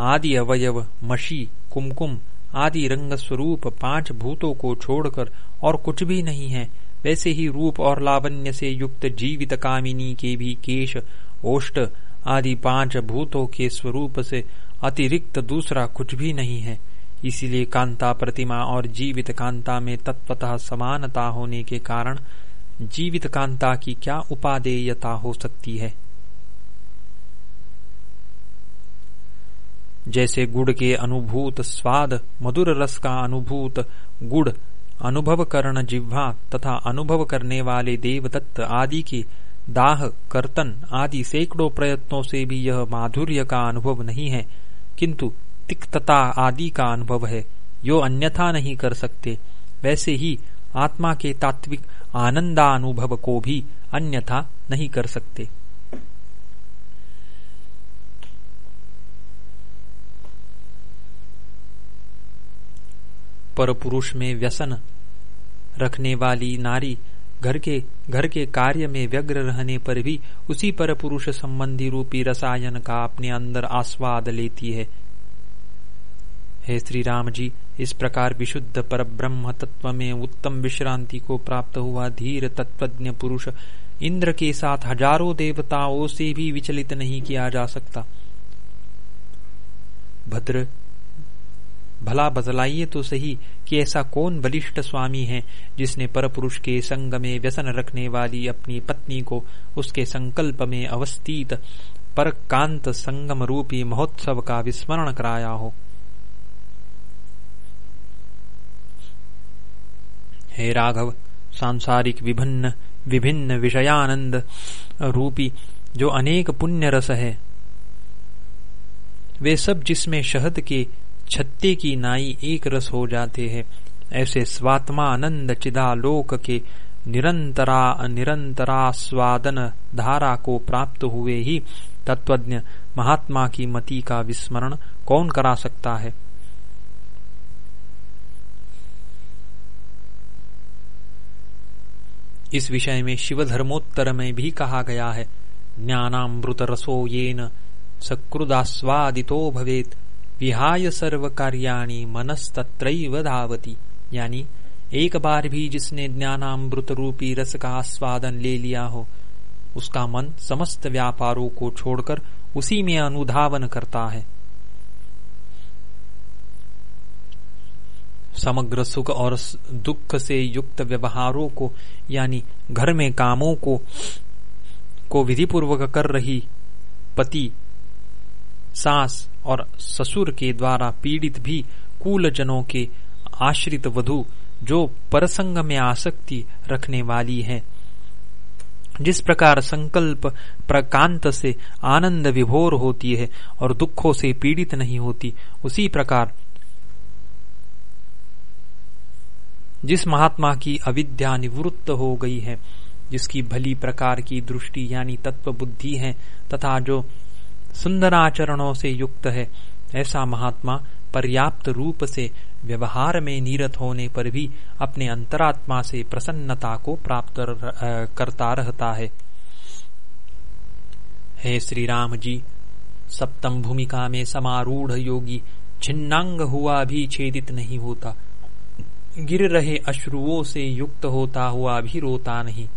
आदि अवयव, मशी, कुमकुम आदि रंग स्वरूप पाँच भूतों को छोड़कर और कुछ भी नहीं है, वैसे ही रूप और लावण्य से युक्त जीवित कामिनी के भी केश ओष्ट आदि पाँच भूतों के स्वरूप से अतिरिक्त दूसरा कुछ भी नहीं है। इसीलिए कांता प्रतिमा और जीवित कांता में तत्वतः समानता होने के कारण जीवित कांता की क्या उपादेयता हो सकती है? जैसे गुड़ के अनुभूत स्वाद, मधुर रस का अनुभूत गुड़, अनुभव करण जिह्वा तथा अनुभव करने वाले देवदत्त आदि के दाह, कर्तन आदि सैकड़ों प्रयत्नों से भी यह माधुर्य का अनुभव नहीं है। किंतु तिक्तता आदि का अनुभव है। जो अन्यथा नहीं कर सकते। वैसे ही आत्मा के तात्विक आनंदानुभव को भी अन्यथा नहीं कर सकते। पर पुरुष में व्यसन रखने वाली नारी घर के घर के कार्य में व्यग्र रहने पर भी उसी पर पुरुष संबंधी रूपी रसायन का अपने अंदर आस्वाद लेती है। हे श्री राम जी, इस प्रकार विशुद्ध पर ब्रह्म तत्व में उत्तम विश्रांति को प्राप्त हुआ धीर तत्वज्ञ पुरुष इंद्र के साथ हज़ारों देवताओं से भी विचलित नहीं किया जा सकता। भद्र भला बतलाइए तो सही कि ऐसा कौन बलिष्ठ स्वामी है जिसने परपुरुष के संग में व्यसन रखने वाली अपनी पत्नी को उसके संकल्प में अवस्थित पर कांत संगम रूपी महोत्सव का विस्मरण कराया हो? हे राघव, सांसारिक विभिन्न विभिन्न विषयानंद रूपी जो अनेक पुण्य रस है, वे सब जिसमें शहद के छत्ते की नाई एक रस हो जाते हैं। ऐसे स्वात्मा स्वात्मानंद चिदालोक के निरंतरा निरंतरास्वादन धारा को प्राप्त हुए ही तत्वज्ञ महात्मा की मति का विस्मरण कौन करा सकता है? इस विषय में शिव धर्मोत्तर में भी कहा गया है ज्ञानामृत रसो येन सकृदास्वादितो भवेत। विहाय सर्व कार्याणी मनस्तत्रैव धावती। यानी, एक बार भी जिसने ज्ञानामृत रूपी रस का आस्वादन ले लिया हो, उसका मन समस्त व्यापारों को छोड़कर उसी में अनुधावन करता है। समग्र सुख और दुख से युक्त व्यवहारों को, यानी घर में कामों को को विधिपूर्वक कर रही पति सास और ससुर के द्वारा पीड़ित भी कुलजनों के आश्रित वधु, जो परसंग में आसक्ति रखने वाली है। जिस प्रकार संकल्प प्रकांत से आनंद विभोर होती है और दुखों से पीड़ित नहीं होती, उसी प्रकार जिस महात्मा की अविद्या निवृत्त हो गई है, जिसकी भली प्रकार की दृष्टि यानी तत्व बुद्धि है, तथा जो सुंदर आचरणों से युक्त है। ऐसा महात्मा पर्याप्त रूप से व्यवहार में नीरत होने पर भी अपने अंतरात्मा से प्रसन्नता को प्राप्त करता रहता है। हे श्री राम जी, सप्तम भूमिका में समारूढ़ योगी छिन्नांग हुआ भी छेदित नहीं होता। गिर रहे अश्रुओं से युक्त होता हुआ भी रोता नहीं।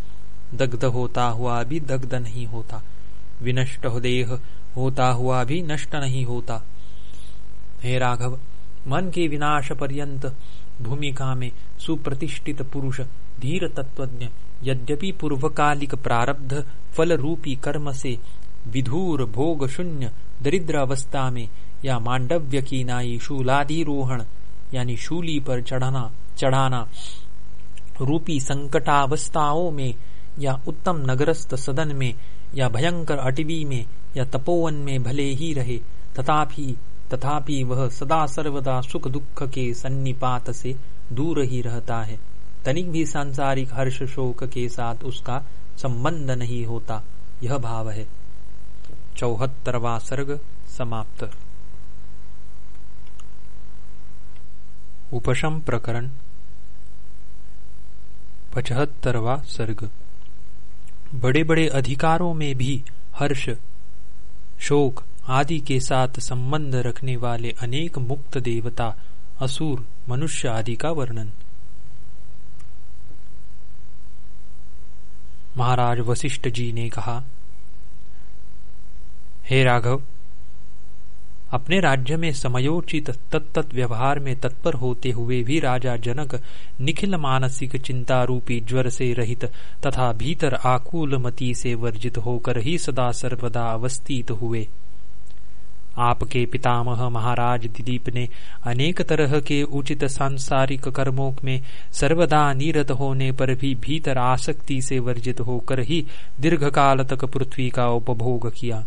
दग्ध होता हुआ भी दग्ध नहीं होता। विनष्ट देह होता हुआ भी नष्ट नहीं होता। हे राघव, मन के विनाश पर्यंत भूमिका में सुप्रतिष्ठित पुरुष, धीर तत्वज्ञ, यद्यपि पूर्वकालिक प्रारब्ध फल रूपी कर्म से विधूर, भोग शून्य, दरिद्र अवस्था में या मांडव्य की नाई शूलाधिरोहण यानी शूली पर चढ़ाना चढ़ाना, रूपी संकटावस्थाओं में या उत्तम नगरस्थ सदन में या भयंकर अटवी में या तपोवन में भले ही रहे, तथापि तथापि वह सदा सर्वदा सुख दुख के सन्निपात से दूर ही रहता है। तनिक भी सांसारिक हर्ष शोक के साथ उसका संबंध नहीं होता, यह भाव है। चौहत्तरवा सर्ग समाप्त। उपशम प्रकरण। पचहत्तरवा सर्ग। बड़े बड़े अधिकारों में भी हर्ष, शोक आदि के साथ संबंध रखने वाले अनेक मुक्त देवता, असुर, मनुष्य आदि का वर्णन। महाराज वशिष्ठ जी ने कहा, हे राघव अपने राज्य में समयोचित तत्त व्यवहार में तत्पर होते हुए भी राजा जनक निखिल मानसिक चिंता रूपी ज्वर से रहित तथा भीतर आकुल मती से वर्जित होकर ही सदा सर्वदा अवस्थित हुए। आपके पितामह महाराज दिलीप ने अनेक तरह के उचित सांसारिक कर्मों में सर्वदा निरत होने पर भी भीतर आसक्ति से वर्जित होकर ही दीर्घ काल तक पृथ्वी का उपभोग किया।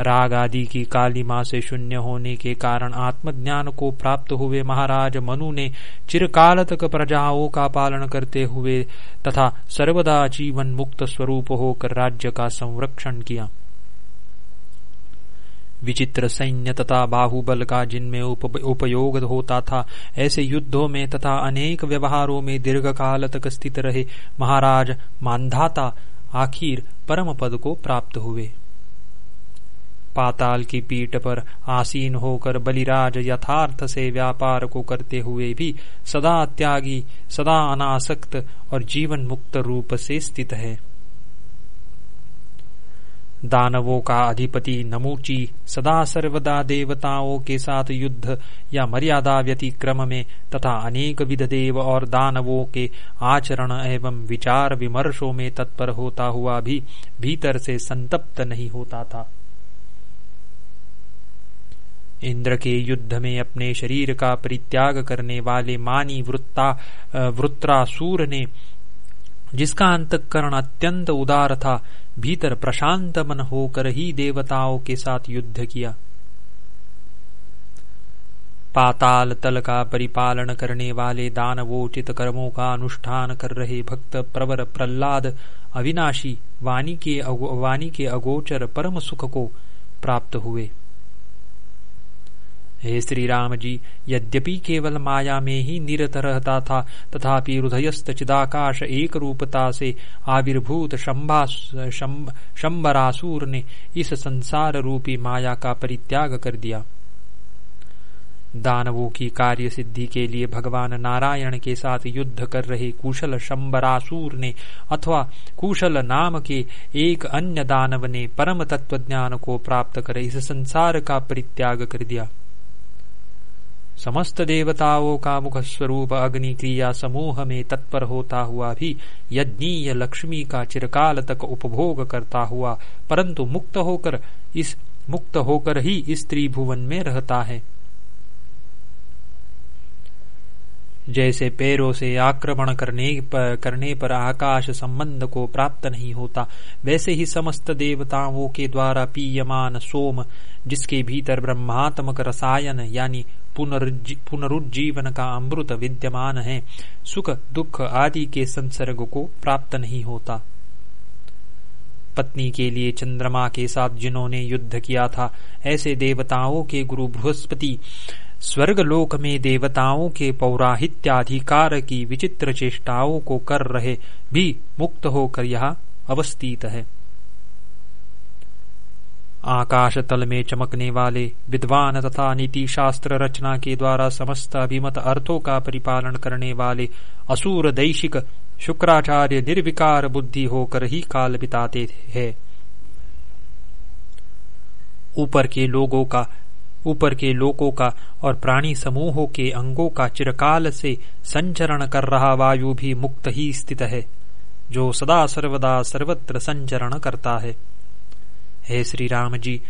राग आदि की कालिमा से शून्य होने के कारण आत्मज्ञान को प्राप्त हुए महाराज मनु ने चिरकाल तक प्रजाओं का पालन करते हुए तथा सर्वदा जीवन मुक्त स्वरूप होकर राज्य का संरक्षण किया। विचित्र सैन्य तथा बाहुबल का जिनमें उप, उपयोग होता था ऐसे युद्धों में तथा अनेक व्यवहारों में दीर्घ काल तक स्थित रहे महाराज मानधाता आखिर परम पद को प्राप्त हुए। पाताल की पीठ पर आसीन होकर बलिराज यथार्थ से व्यापार को करते हुए भी सदा त्यागी, सदा अनासक्त और जीवन मुक्त रूप से स्थित है। दानवों का अधिपति नमूची सदा सर्वदा देवताओं के साथ युद्ध या मर्यादा व्यतिक्रम में तथा अनेक विध देव और दानवों के आचरण एवं विचार विमर्शों में तत्पर होता हुआ भी भीतर से संतप्त नहीं होता था। इंद्र के युद्ध में अपने शरीर का परित्याग करने वाले मानी वृत्ता वृत्रासुर ने, जिसका अंतकरण अत्यंत उदार था, भीतर प्रशांत मन होकर ही देवताओं के साथ युद्ध किया। पाताल तल का परिपालन करने वाले दानवोचित कर्मों का अनुष्ठान कर रहे भक्त प्रवर प्रहलाद अविनाशी वाणी के वाणी के अगोचर परम सुख को प्राप्त हुए। हे श्री राम जी यद्यपि केवल माया में ही निरत रहता था, तथापि हृदयस्थ चिदाकाश एक रूपता से आविर्भूत शंबरासुर ने इस संसार रूपी माया का परित्याग कर दिया। दानवों की कार्य सिद्धि के लिए भगवान नारायण के साथ युद्ध कर रहे कुशल शंबरासुर ने अथवा कुशल नाम के एक अन्य दानव ने परम तत्वज्ञान को प्राप्त कर इस संसार का परित्याग कर दिया। समस्त देवताओं का मुख स्वरूप अग्नि क्रिया समूह में तत्पर होता हुआ भी यज्ञीय लक्ष्मी का चिरकाल तक उपभोग करता हुआ, परंतु मुक्त होकर इस, मुक्त होकर ही इस त्रिभुवन में रहता है। जैसे पैरों से आक्रमण करने पर करने पर आकाश संबंध को प्राप्त नहीं होता, वैसे ही समस्त देवताओं के द्वारा पीयमान सोम, जिसके भीतर ब्रह्मात्मक रसायन यानी पुनरुज्जीवन का अमृत विद्यमान है। सुख, दुख आदि के संसर्ग को प्राप्त नहीं होता। पत्नी के लिए चंद्रमा के साथ जिन्होंने युद्ध किया था, ऐसे देवताओं के गुरु बृहस्पति, स्वर्गलोक में देवताओं के पौराहित्याधिकार की विचित्र चेष्टाओं को कर रहे भी मुक्त होकर यह अवस्थित है। आकाश तल में चमकने वाले विद्वान तथा नीति शास्त्र रचना के द्वारा समस्त अभिमत अर्थों का परिपालन करने वाले असुर दैशिक शुक्राचार्य निर्विकार बुद्धि होकर ही काल बिताते हैं ऊपर के लोगों का, ऊपर के लोकों का और प्राणी समूहों के अंगों का चिरकाल से संचरण कर रहा वायु भी मुक्त ही स्थित है, जो सदा सर्वदा सर्वत्र संचरण करता है। हे श्री राम जी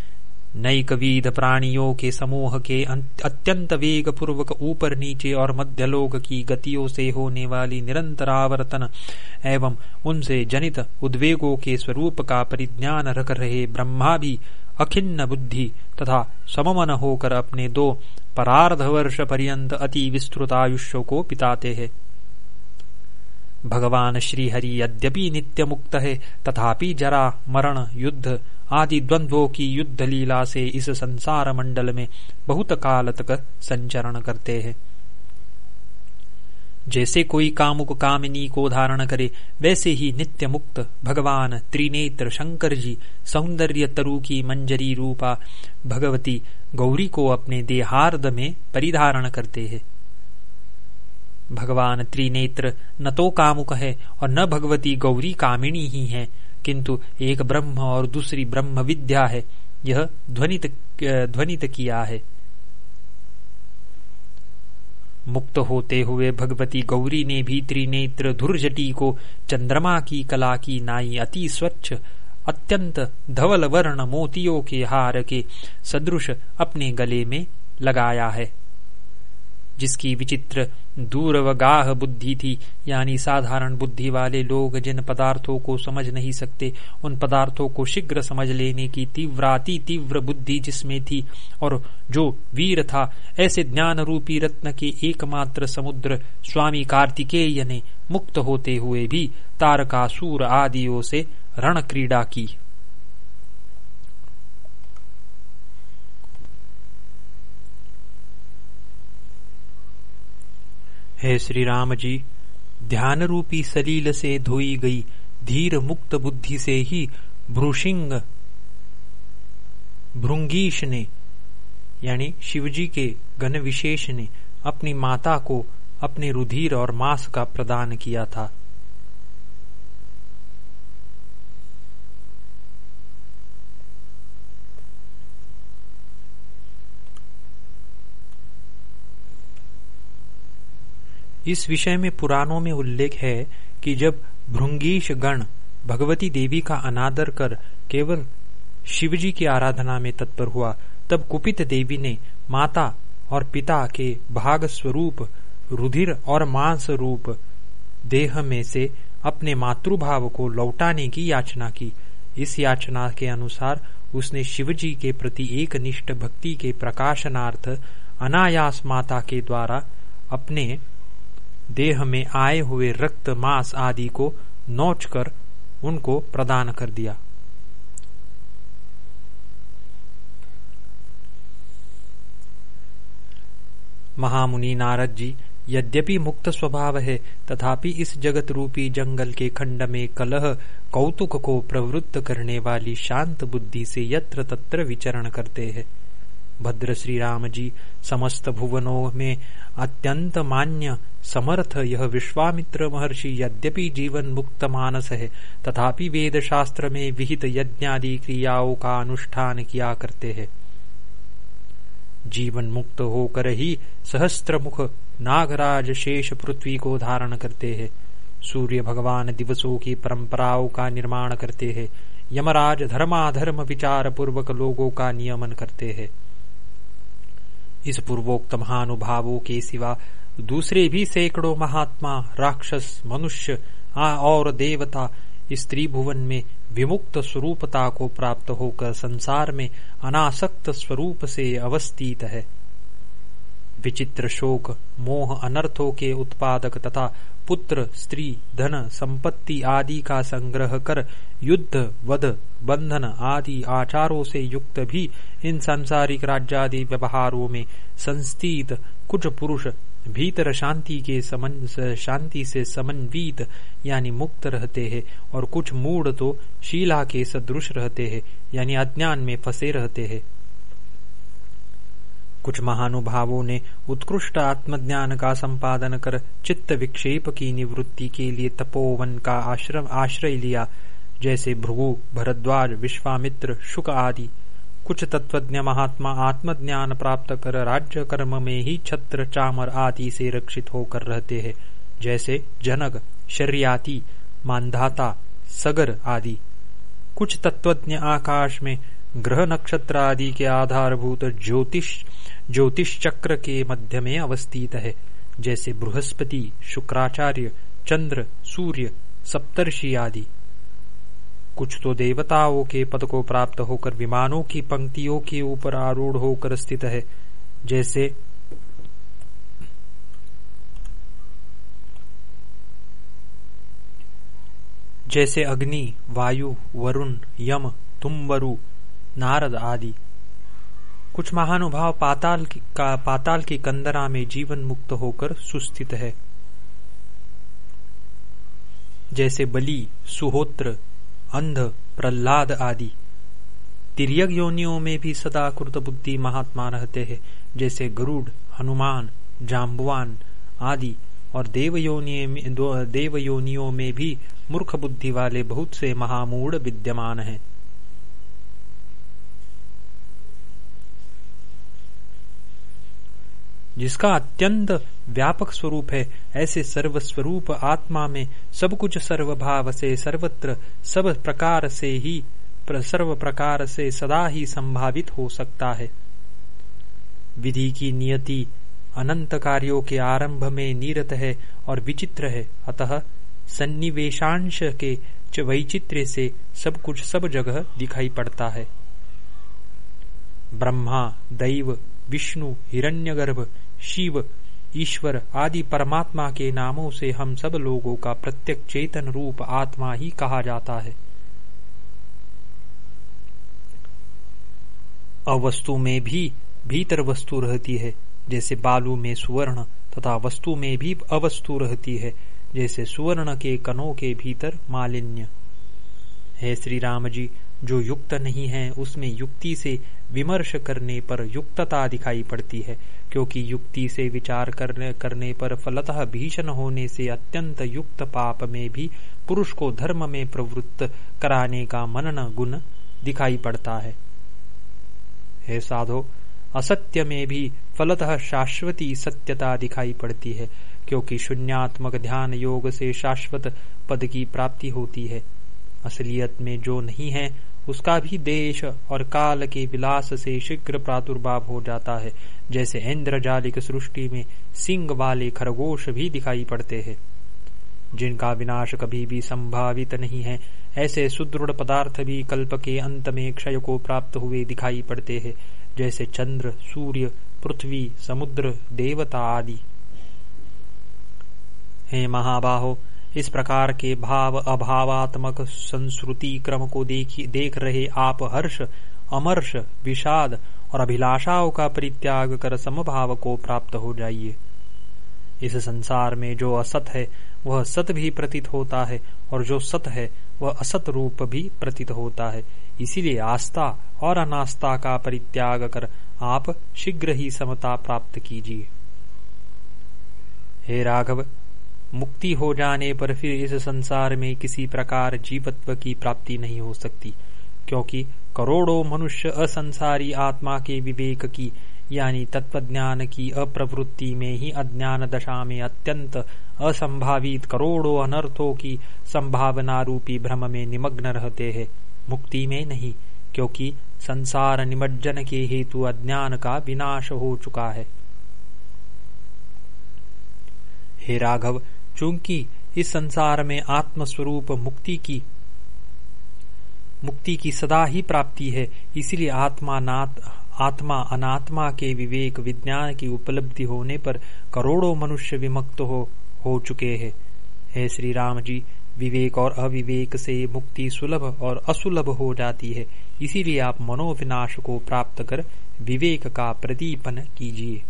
नैक विध प्राणियों के समूह के अत्यंत वेग पूर्वक ऊपर नीचे और मध्यलोक की गतियों से होने वाली निरंतर आवर्तन एवं उनसे जनित उद्वेगों के स्वरूप का परिज्ञान रख रहे ब्रह्मा भी अखिन्न बुद्धि तथा सममन होकर अपने दो परार्ध वर्ष पर्यंत अति विस्तृत आयुष्यों को पिताते हैं। भगवान श्रीहरि यद्यपि नित्य मुक्त है, तथापि जरा मरण युद्ध आदि द्वंद्वों की युद्ध लीला से इस संसार मंडल में बहुत काल तक संचरण करते हैं। जैसे कोई कामुक कामिनी को धारण करे, वैसे ही नित्य मुक्त भगवान त्रिनेत्र शंकर जी सौंदर्य तरु की मंजरी रूपा भगवती गौरी को अपने देहार्द में परिधारण करते हैं। भगवान त्रिनेत्र न तो कामुक है और न भगवती गौरी कामिनी ही है। किंतु एक ब्रह्म और दूसरी ब्रह्म विद्या है। यह ध्वनित ध्वनित किया है। मुक्त होते हुए भगवती गौरी ने भी त्रिनेत्र धुर्जटी को चंद्रमा की कला की नाई अति स्वच्छ, अत्यंत धवल वर्ण मोतियों के हार के सदृश अपने गले में लगाया है। जिसकी विचित्र दूरवगाह बुद्धि थी, यानी साधारण बुद्धि वाले लोग जिन पदार्थों को समझ नहीं सकते, उन पदार्थों को शीघ्र समझ लेने की तीव्राति तीव्र बुद्धि जिसमें थी, और जो वीर था, ऐसे ज्ञान रूपी रत्न के एकमात्र समुद्र स्वामी कार्तिकेय ने मुक्त होते हुए भी तारकासूर आदियों से रण क्रीड़ा की। हे श्री राम जी ध्यान रूपी सलील से धोई गई धीर मुक्त बुद्धि से ही भ्रूशिंग भृंगीश ने, यानी शिवजी के गण विशेष ने, अपनी माता को अपने रुधिर और मांस का प्रदान किया था। इस विषय में पुराणों में उल्लेख है कि जब भृंगीश गण भगवती देवी का अनादर कर केवल शिवजी की आराधना में तत्पर हुआ, तब कुपित देवी ने माता और पिता के भाग स्वरूप रुधिर और मांस रूप देह में से अपने मातृभाव को लौटाने की याचना की। इस याचना के अनुसार उसने शिवजी के प्रति एक निष्ठ भक्ति के प्रकाशनार्थ अनायास माता के द्वारा अपने देह में आए हुए रक्त, मांस आदि को नोच कर उनको प्रदान कर दिया। महामुनि नारद जी, यद्यपि मुक्त स्वभाव है, तथापि इस जगत रूपी जंगल के खंड में कलह, कौतुक को प्रवृत्त करने वाली शांत बुद्धि से यत्र तत्र विचरण करते हैं। भद्र श्री राम जी समस्त भुवनों में अत्यंत मान्य समर्थ यह विश्वामित्र महर्षि यद्यपि जीवन मुक्त मानस है तथापि वेद शास्त्र में विहित यज्ञादि क्रियाओं का अनुष्ठान किया करते हैं जीवन मुक्त होकर ही सहस्त्र मुख नागराज शेष पृथ्वी को धारण करते। हैं सूर्य भगवान दिवसों की परंपराओं का निर्माण करते। हैं यमराज धर्माधर्म विचार पूर्वक लोगों का नियमन करते। हैं इस पूर्वोक्त महानुभावों के सिवा दूसरे भी सैकड़ों महात्मा, राक्षस, मनुष्य और देवता स्त्री भुवन में विमुक्त स्वरूपता को प्राप्त होकर संसार में अनासक्त स्वरूप से अवस्थित है। विचित्र शोक, मोह अनर्थों के उत्पादक तथा पुत्र, स्त्री, धन, संपत्ति आदि का संग्रह कर युद्ध, वध, बंधन आदि आचारों से युक्त भी इन सांसारिक राज्यादि व्यवहारों में संस्थित कुछ पुरुष भीतर शांति के समन, शांति से समन्वित, यानी मुक्त रहते हैं, और कुछ मूड तो शीला के सदृश रहते हैं, यानी अज्ञान में फंसे रहते हैं। कुछ महानुभावों ने उत्कृष्ट आत्मज्ञान का संपादन कर चित्त विक्षेप की निवृत्ति के लिए तपोवन का आश्रम आश्रय लिया। जैसे भृगु, भरद्वाज, विश्वामित्र, शुक आदि। कुछ तत्वज्ञ महात्मा आत्मज्ञान प्राप्त कर राज्य कर्म में ही छत्र, चामर आदि से रक्षित होकर रहते हैं। जैसे जनक, शर्याति मानधाता सगर आदि। कुछ तत्वज्ञ आकाश में ग्रह नक्षत्र आदि के आधारभूत ज्योतिष ज्योतिष चक्र के मध्य में अवस्थित है। जैसे बृहस्पति, शुक्राचार्य, चंद्र, सूर्य, सप्तर्षि आदि। कुछ तो देवताओं के पद को प्राप्त होकर विमानों की पंक्तियों के ऊपर आरूढ़ होकर स्थित है। जैसे जैसे अग्नि, वायु, वरुण, यम तुम्बरु नारद आदि। कुछ महानुभाव पाताल की, का पाताल की कंदरा में जीवन मुक्त होकर सुस्थित है। जैसे बलि सुहोत्र अंध प्रहलाद आदि। तिरक योनियों में भी सदा कृत बुद्धि महात्मा रहते हैं जैसे गरुड़ हनुमान जाम्बुआन आदि। और देव योनियों में भी मूर्ख बुद्धि वाले बहुत से महामूढ़ विद्यमान हैं। जिसका अत्यंत व्यापक स्वरूप है, ऐसे सर्वस्वरूप आत्मा में सब कुछ सर्वभाव से, सर्वत्र सब प्रकार से ही सर्व प्रकार से सदा ही संभावित हो सकता है। विधि की नियति अनंत कार्यों के आरंभ में निरत है और विचित्र है। अतः सन्निवेशांश के वैचित्र्य से सब कुछ सब जगह दिखाई पड़ता है। ब्रह्मा, दैव, विष्णु, हिरण्यगर्भ शिव, ईश्वर आदि परमात्मा के नामों से हम सब लोगों का प्रत्येक चेतन रूप आत्मा ही कहा जाता है। अवस्तु में भी भीतर वस्तु रहती है, जैसे बालू में सुवर्ण तथा वस्तु में भी अवस्तु रहती है, जैसे सुवर्ण के कनों के भीतर मालिन्य। है श्री राम जी जो युक्त नहीं है, उसमें युक्ति से विमर्श करने पर युक्तता दिखाई पड़ती है, क्योंकि युक्ति से विचार करने करने पर फलतः भीषण होने से अत्यंत युक्त पाप में भी पुरुष को धर्म में प्रवृत्त कराने का मनन गुण दिखाई पड़ता है। हे साधो, असत्य में भी फलतः शाश्वती सत्यता दिखाई पड़ती है, क्योंकि शून्यात्मक ध्यान योग से शाश्वत पद की प्राप्ति होती है। असलियत में जो नहीं है उसका भी देश और काल के विलास से शीघ्र प्रादुर्भाव हो जाता है। जैसे इंद्रजालिक सृष्टि में सिंह वाले खरगोश भी दिखाई पड़ते हैं। जिनका विनाश कभी भी संभावित नहीं है, ऐसे सुदृढ़ पदार्थ भी कल्प के अंत में क्षय को प्राप्त हुए दिखाई पड़ते हैं। जैसे चंद्र, सूर्य, पृथ्वी, समुद्र, देवता आदि। हे महाबाहो इस प्रकार के भाव अभावात्मक संस्कृति क्रम को देखी रहे आप हर्ष, अमर्ष, विषाद और अभिलाषाओं का परित्याग कर समभाव को प्राप्त हो जाइए। इस संसार में जो असत है, वह सत भी प्रतीत होता है और जो सत है, वह असत रूप भी प्रतीत होता है। इसीलिए आस्था और अनास्था का परित्याग कर आप शीघ्र ही समता प्राप्त कीजिए। हे राघव मुक्ति हो जाने पर फिर इस संसार में किसी प्रकार जीवत्व की प्राप्ति नहीं हो सकती, क्योंकि करोड़ों मनुष्य असंसारी आत्मा के विवेक की, यानी तत्वज्ञान की अप्रवृत्ति में ही अज्ञान दशा में अत्यंत असंभावित करोड़ों अनर्थों की संभावना रूपी भ्रम में निमग्न रहते हैं। मुक्ति में नहीं, क्योंकि संसार निमज्जन के हेतु अज्ञान का विनाश हो चुका है। हे राघव चूँकि इस संसार में आत्मस्वरूप मुक्ति की मुक्ति की सदा ही प्राप्ति है, इसलिए आत्मा नात, आत्मा अनात्मा के विवेक विज्ञान की उपलब्धि होने पर करोड़ों मनुष्य विमुक्त हो हो चुके हैं। हे श्री राम जी, विवेक और अविवेक से मुक्ति सुलभ और असुलभ हो जाती है, इसीलिए आप मनोविनाश को प्राप्त कर विवेक का प्रदीपन कीजिए।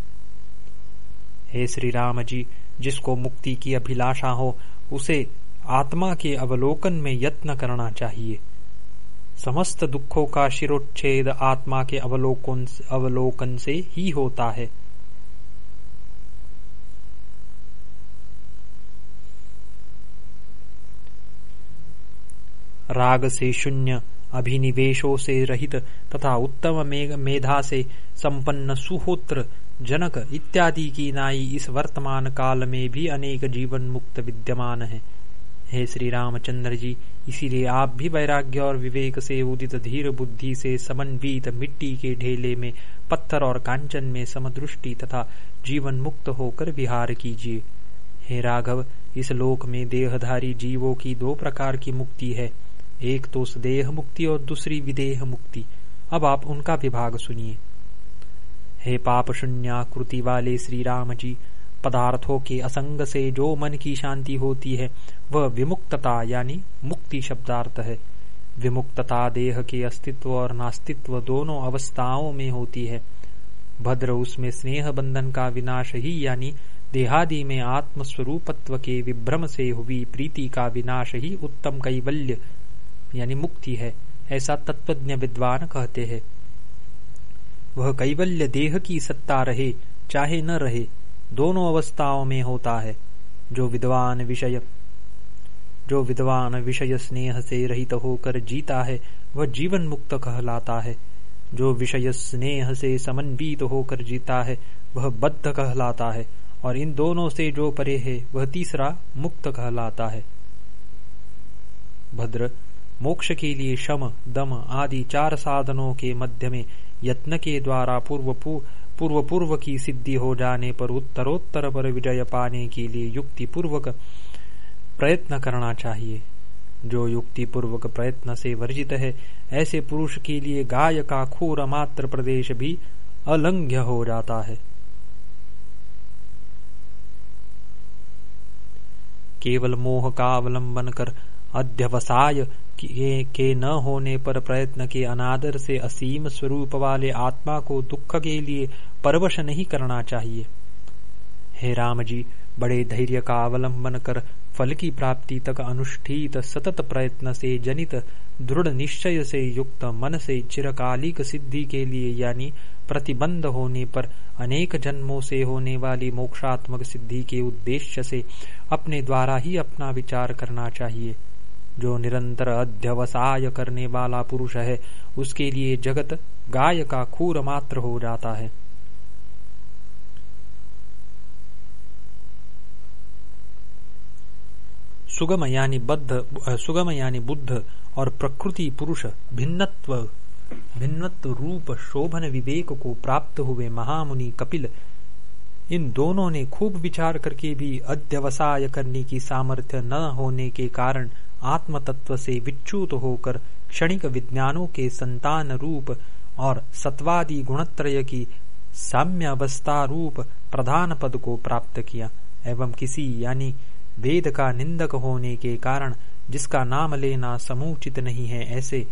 हे श्री राम जी जिसको मुक्ति की अभिलाषा हो, उसे आत्मा के अवलोकन में यत्न करना चाहिए। समस्त दुखों का शिरोच्छेद आत्मा के अवलोकन अवलोकन से ही होता है। राग से शून्य, अभिनिवेशों से रहित तथा उत्तम मेधा से संपन्न सुहोत्र जनक इत्यादि की नाई इस वर्तमान काल में भी अनेक जीवन मुक्त विद्यमान है। हे श्री रामचंद्र जी इसीलिए आप भी वैराग्य और विवेक से उदित धीर बुद्धि से समन्वित मिट्टी के ढेले में, पत्थर और कांचन में समदृष्टि तथा जीवन मुक्त होकर विहार कीजिए। हे राघव, इस लोक में देहधारी जीवों की दो प्रकार की मुक्ति है। एक तो सदेह मुक्ति और दूसरी विदेह मुक्ति अब आप उनका विभाग सुनिए। हे पाप शून्याकृति वाले श्री राम जी पदार्थों के असंग से जो मन की शांति होती है, वह विमुक्तता यानी मुक्ति शब्दार्थ है। विमुक्तता देह के अस्तित्व और नास्तित्व दोनों अवस्थाओं में होती है। भद्र उसमें स्नेह बंधन का विनाश ही यानी देहादि में आत्मस्वरूपत्व के विभ्रम से हुई प्रीति का विनाश ही उत्तम कैवल्य यानी मुक्ति है, ऐसा तत्वज्ञ विद्वान कहते हैं। वह कैवल्य देह की सत्ता रहे, चाहे न रहे, दोनों अवस्थाओं में होता है, जो विद्वान विषय जो विद्वान विषय स्नेह से रहित होकर जीता है, वह जीवन मुक्त कहलाता है। जो विषय स्नेह से समन्वित होकर जीता है, वह बद्ध कहलाता है, और इन दोनों से जो परे है, वह तीसरा मुक्त कहलाता है। भद्र, मोक्ष के लिए शम, दम आदि चार साधनों के मध्य में यत्न के द्वारा पूर्व पूर्व पूर्व की सिद्धि हो जाने पर उत्तरोत्तर पर विजय पाने के लिए युक्ति पूर्वक प्रयत्न करना चाहिए। जो युक्ति पूर्वक प्रयत्न से वर्जित है, ऐसे पुरुष के लिए गाय का खूर मात्र प्रदेश भी अलंघ्य हो जाता है। केवल मोह का अवलंबन कर अध्यवसाय के, के न होने पर प्रयत्न के अनादर से असीम स्वरूप वाले आत्मा को दुख के लिए परवश नहीं करना चाहिए। हे राम जी बड़े धैर्य का अवलंबन कर फल की प्राप्ति तक अनुष्ठित सतत प्रयत्न से जनित दृढ़ निश्चय से युक्त मन से चिरकालिक सिद्धि के लिए यानी प्रतिबंध होने पर अनेक जन्मों से होने वाली मोक्षात्मक सिद्धि के उद्देश्य से अपने द्वारा ही अपना विचार करना चाहिए। जो निरंतर अध्यवसाय करने वाला पुरुष है, उसके लिए जगत गाय का खूर मात्र हो जाता है। सुगम यानी बद्ध, सुगम यानी बुद्ध और प्रकृति पुरुष भिन्नत्व भिन्नत्व रूप शोभन विवेक को प्राप्त हुए महामुनि कपिल, इन दोनों ने खूब विचार करके भी अध्यवसाय करने की सामर्थ्य न होने के कारण आत्म तत्व से विच्युत होकर क्षणिक विज्ञानों के संतान रूप और सत्वादि गुणत्रय की साम्य अवस्था रूप प्रधान पद को प्राप्त किया, एवं किसी, यानी वेद का निंदक होने के कारण जिसका नाम लेना समुचित नहीं है, ऐसे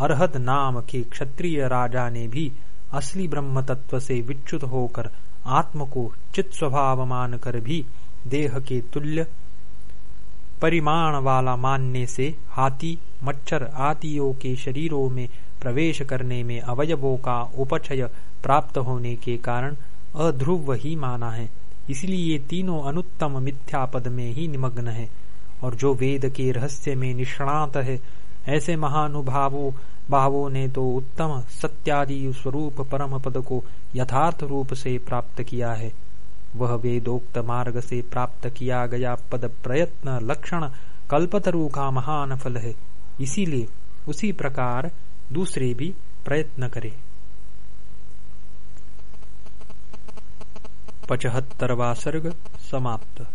अरहद नाम के क्षत्रिय राजा ने भी असली ब्रह्म तत्व से विच्युत होकर आत्म को चित स्वभाव मानकर भी देह के तुल्य परिमाण वाला मानने से हाथी, मच्छर आदियों के शरीरों में प्रवेश करने में अवयवों का उपचय प्राप्त होने के कारण अध्रुव ही माना है। इसलिए तीनों अनुत्तम मिथ्या पद में ही निमग्न है। और जो वेद के रहस्य में निष्णात है, ऐसे महानुभावों, भावों ने तो उत्तम सत्यादि स्वरूप परम पद को यथार्थ रूप से प्राप्त किया है। वह वेदोक्त मार्ग से प्राप्त किया गया पद प्रयत्न लक्षण कल्पतरु का महान फल है। इसीलिए उसी प्रकार दूसरे भी प्रयत्न करें। पचहत्तरवा सर्ग समाप्त।